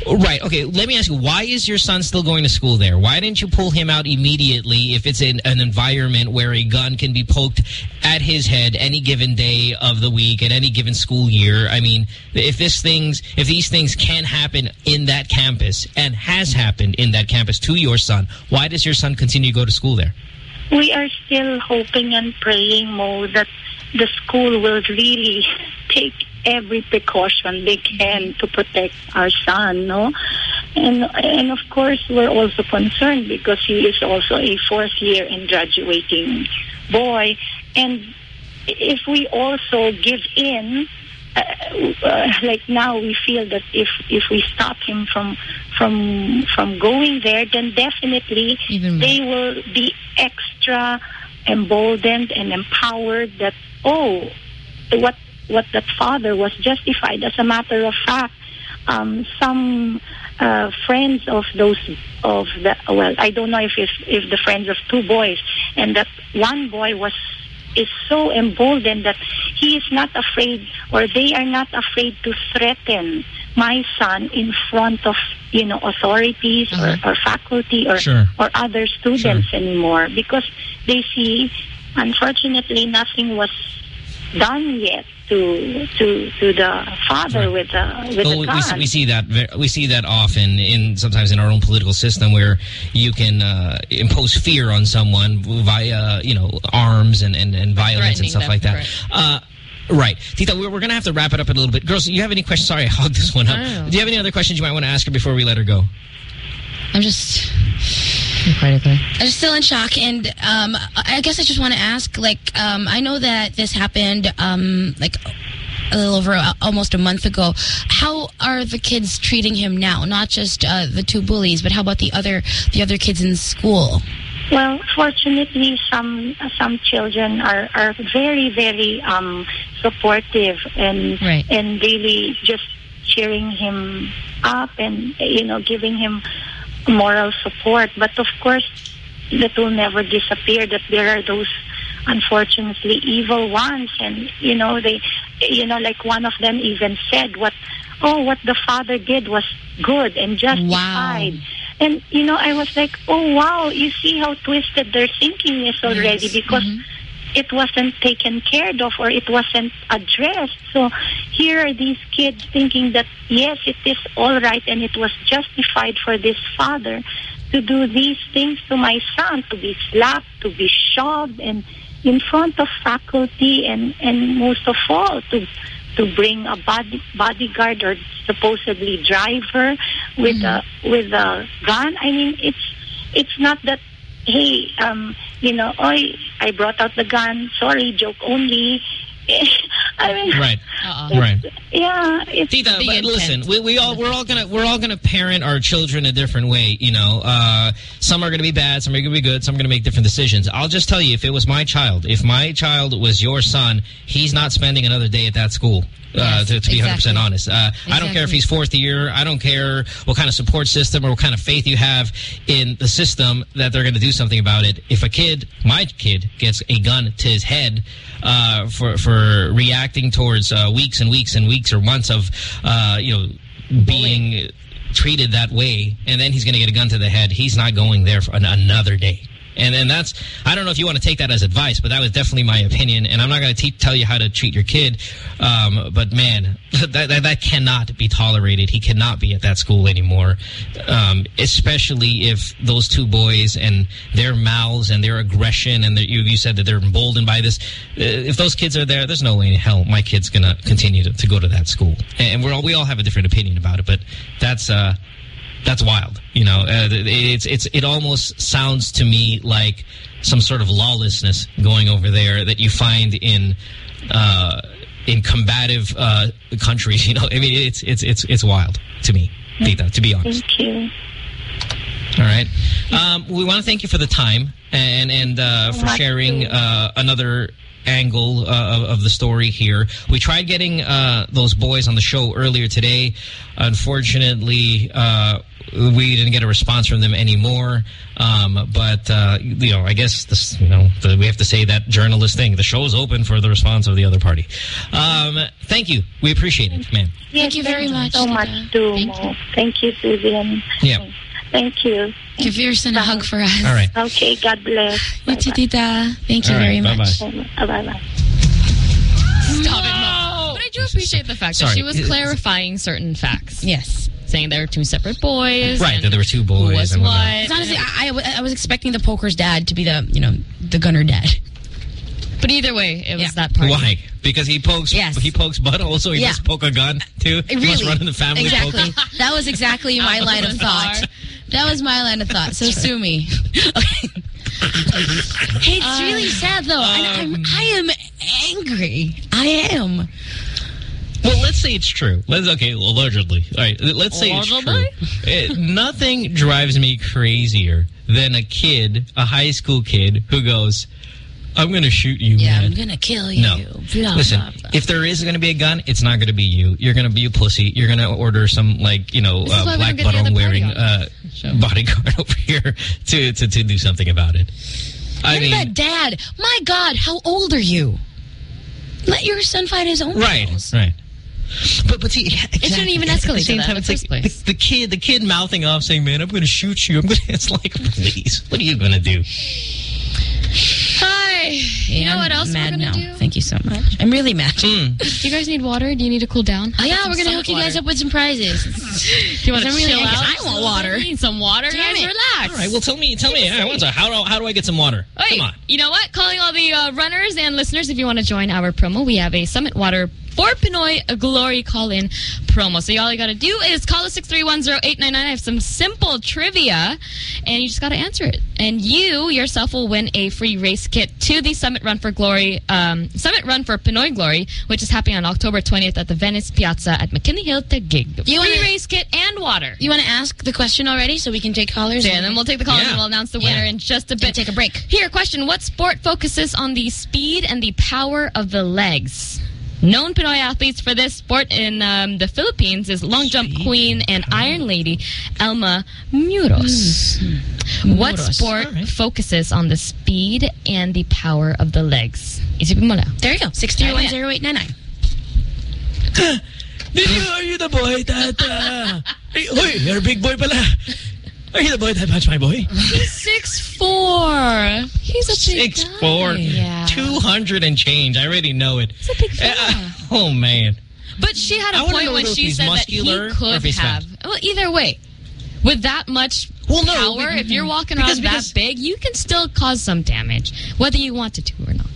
Right, okay, let me ask you, why is your son still going to school there? Why didn't you pull him out immediately if it's in an environment where a gun can be poked at his head any given day of the week, at any given school year? I mean, if this things, if these things can happen in that campus and has happened in that campus to your son, why does your son continue to go to school there? we are still hoping and praying, Mo, that the school will really [laughs] take every precaution they can to protect our son, no? And and of course we're also concerned because he is also a fourth year and graduating boy. And if we also give in uh, uh, like now we feel that if if we stop him from from from going there then definitely they will be extra emboldened and empowered that oh what what that father was justified. As a matter of fact um, some uh, friends of those of the well I don't know if it's, if the friends of two boys and that one boy was is so emboldened that he is not afraid or they are not afraid to threaten my son in front of you know authorities or, or faculty or Sure. or other students anymore because they see unfortunately nothing was done yet to to to the father with the with Well, the we, gun. we, see- we see that we see that often in sometimes in our own political system where you can uh, impose fear on someone via you know arms and and, and violence and stuff them, like that. Uh, right, Tita, we're, we're gonna have to wrap it up in a little bit. Girls, do you have any questions? Sorry, I hogged this one up. Oh. Do you have any other questions you might want to ask her before we let her go? I'm just. Incredibly. I'm still in shock, and um, I guess I just want to ask. Like, um, I know that this happened, um, like a little over uh, almost a month ago. How are the kids treating him now? Not just uh, the two bullies, but how about the other the other kids in school? Well, fortunately, some some children are, are very very um, supportive and and really just cheering him up and you know giving him moral support. But of course, that will never disappear. That there are those unfortunately evil ones, and you know they, you know, like one of them even said, "What, oh, what the father did was good and justified." And you know, I was like, "Oh wow, you see how twisted their thinking is already because." Mm-hmm. It wasn't taken care of or it wasn't addressed. So here are these kids thinking that yes, it is all right and it was justified for this father to do these things to my son, to be slapped, to be shoved, and in front of faculty, and and most of all to to bring a body, bodyguard or supposedly driver with a with a gun. I mean, it's it's not that. Hey, um, you know, I I brought out the gun. Sorry, joke only. [laughs] I mean, Right. Right. yeah, it's Tita, but listen, we, we all we're all gonna we're all gonna parent our children a different way. You know, uh, some are gonna be bad, some are gonna be good, some are gonna make different decisions. I'll just tell you, if it was my child, if my child was your son, he's not spending another day at that school. Uh, to, to be 100% exactly. honest, uh, I don't care if he's fourth year. I don't care what kind of support system or what kind of faith you have in the system that they're going to do something about it. If a kid, my kid, gets a gun to his head uh, for for reacting towards uh, weeks and weeks and weeks or months of uh, you know being treated that way, and then he's going to get a gun to the head, he's not going there for an, another day. And and that's I don't know if you want to take that as advice, but that was definitely my opinion. And I'm not going to tell you how to treat your kid, um, but man, [laughs] that, that that cannot be tolerated. He cannot be at that school anymore, um, especially if those two boys and their mouths and their aggression and their, you you said that they're emboldened by this. Uh, If those kids are there, there's no way in hell my kid's going to continue to, go to that school. And we're all, we all have a different opinion about it, but that's. Uh, that's wild. You know, uh, it's it's it almost sounds to me like some sort of lawlessness going over there that you find in uh, in combative uh, countries. [laughs] You know, I mean, it's it's it's it's wild to me, Tita, to be honest. Thank you. All right. Um, we want to thank you for the time and and uh, for sharing uh, another angle uh, of, of the story here. We tried getting uh, those boys on the show earlier today. Unfortunately, uh, we didn't get a response from them anymore. Um, but uh, you know, I guess this, you know the, we have to say that journalist thing. The show's open for the response of the other party. Um, thank you. We appreciate it, man. Thank you very much. So much, too. Mo. Thank you, Susan. Yeah. Thank you. Give your son a hug for us. All right. Okay, God bless. You too, Tita. Thank you All very right, much. Bye bye. Stop it, Mom. But I do appreciate the fact Sorry. that she was clarifying certain facts. Yes. Saying there were two separate boys. Right, that there were two boys. Who was and what? whatnot. Honestly, I, I, I was expecting the poker's dad to be the, you know, the gunner dad. But either way, it was that part. Why? Because he pokes. Yes. He pokes butt. Also, he Yeah. must poke a gun too. He must Really? run in the family. Exactly. poker. That was exactly my [laughs] line of of thought. That was my line of thought. So sue me. [laughs] Okay. Hey, it's really um, sad though. and I'm, um, I am angry. I am. Well, let's say it's true. Let's okay, allegedly. All right, let's say it's true. [laughs] It, nothing drives me crazier than a kid, a high school kid, who goes, "I'm going to shoot you, Yeah, man." I'm gonna kill you. No. Blah, Listen, blah, blah. if there is going to be a gun, it's not going to be you. You're going to be a pussy. You're going to order some, like, you know, uh, black don't get the other button wearing uh, bodyguard [laughs] over here to, to, to do something about it. I Look mean, at that dad. My God, how old are you? Let your son fight his own right, battles. right. But but see, [laughs] shouldn't exactly. even At the escalate to same that time, it's the like place. The, the kid, the kid mouthing off, saying, "Man, I'm going to shoot you." I'm to. [laughs] It's like, please, what are you going to do? Hi. You know what else we're gonna now. do? Thank you so much. I'm really mad. Hmm. Do you guys need water? Do you need to cool down? Oh, yeah, we're gonna summit hook you guys up with some prizes. [laughs] Do you want to I'm really chill out? I want water. Need some water, Damn guys. it. Relax. All right, well, tell me, tell me, I want to, how do how do I get some water? Hey, Come on. You know what? Calling all the uh, runners and listeners, if you want to join our promo, we have a Summit Water for Pinoy Glory call-in promo. So all you got to do is call us 6310899. I have some simple trivia, and you just got to answer it. And you yourself will win a free race kit to the Summit Run for Glory, um, Summit Run for Pinoy Glory, which is happening on October 20th at the Venice Piazza at McKinley Hill to gig. You free wanna- race kit and water. You want to ask the question already so we can take callers? Yeah, and then we'll take the calls Yeah. and we'll announce the winner Yeah. in just a And bit. take a break. Here, question. What sport focuses on the speed and the power of the legs? Known Pinoy athletes for this sport in um, the Philippines is long jump queen and iron lady Elma Muros. What Muros. sport All right. focuses on the speed and the power of the legs? Isipin mo lang. There you go. 6310899. [gasps] Did you, are you the boy that, uh, [laughs] hey, you're a big boy pala. Are you the boy that punched my boy? He's six four. He's a big Six guy. four, Yeah. two hundred and change. I already know it. He's a big fella. Uh, oh man. But she had a point when she said that he could have. Well, either way, with that much Well, no, power, we- if you're walking around because- that big, you can still cause some damage, whether you want it to or not.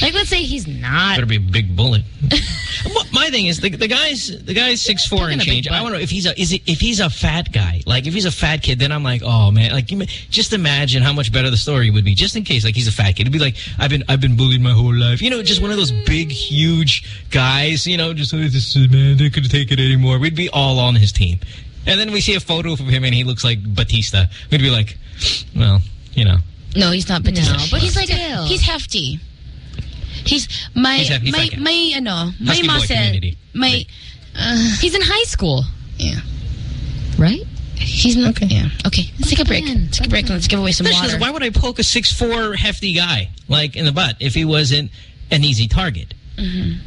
Like, let's say he's not. Better be a big bullet. [laughs] My thing is the, the guy's the guy's six four and Talking a big change. I butt. want to if he's a is it if he's a fat guy. Like if he's a fat kid, then I'm like, oh man, like just imagine how much better the story would be. Just in case, like he's a fat kid, it'd be like I've been I've been bullied my whole life. You know, just one of those big, huge guys. You know, just oh, this is, man, they couldn't take it anymore. We'd be all on his team. And then we see a photo of him and he looks like Batista. We'd be like, well, you know. No, he's not Batista. No, but he's like still. he's hefty. He's my He's hef- he's my like a- my ano my Husky boy muscle community. my uh, He's in high school, yeah right? he's not okay yeah okay let's take a break let's take a break and let's give away some Especially, water. why would I poke a six four hefty guy like in the butt if he wasn't an easy target? Mhm.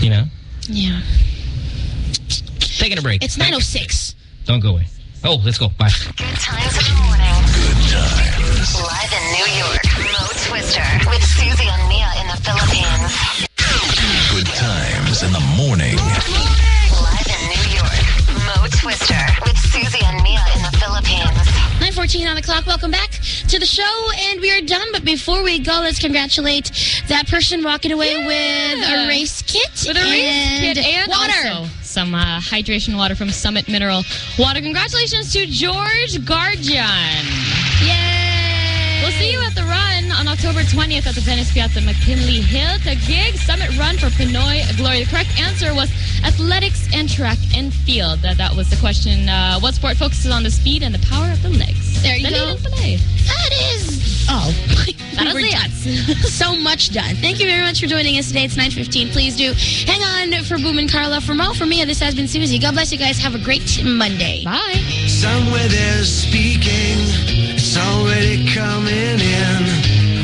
You know, Yeah, taking a break. it's nine oh six. Don't go away. Oh, let's go. Bye. Good times in the morning. Good times. Live in New York, Mo Twister with Susie and Mia in the Philippines. Good times in the morning. Live in New York, Mo Twister with Susie and Mia in the Philippines. 914 on the clock. Welcome back to the show, and we are done. But before we go, let's congratulate that person walking away with a race kit With a race and kit and water. also some uh, hydration water from Summit Mineral Water. Congratulations to George Guardian. Yay! We'll see you at the run on October 20th at the Venice Piazza McKinley Hill. The gig Summit Run for Pinoy Glory. The correct answer was athletics and track and field. That, that was the question. Uh, what sport focuses on the speed and the power of the legs? There you Dali go. lang pala. That is. Oh, [laughs] That we're is done. [laughs] so much done. Thank you very much for joining us today. It's 9.15. Please do hang on for Boom and Carla. For Mo, for Mia, this has been Susie. God bless you guys. Have a great Monday. Bye. Somewhere there's speaking, it's already coming in.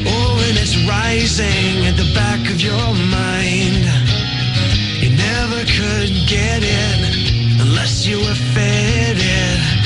Oh, and it's rising at the back of your mind. You never could get it unless you were fed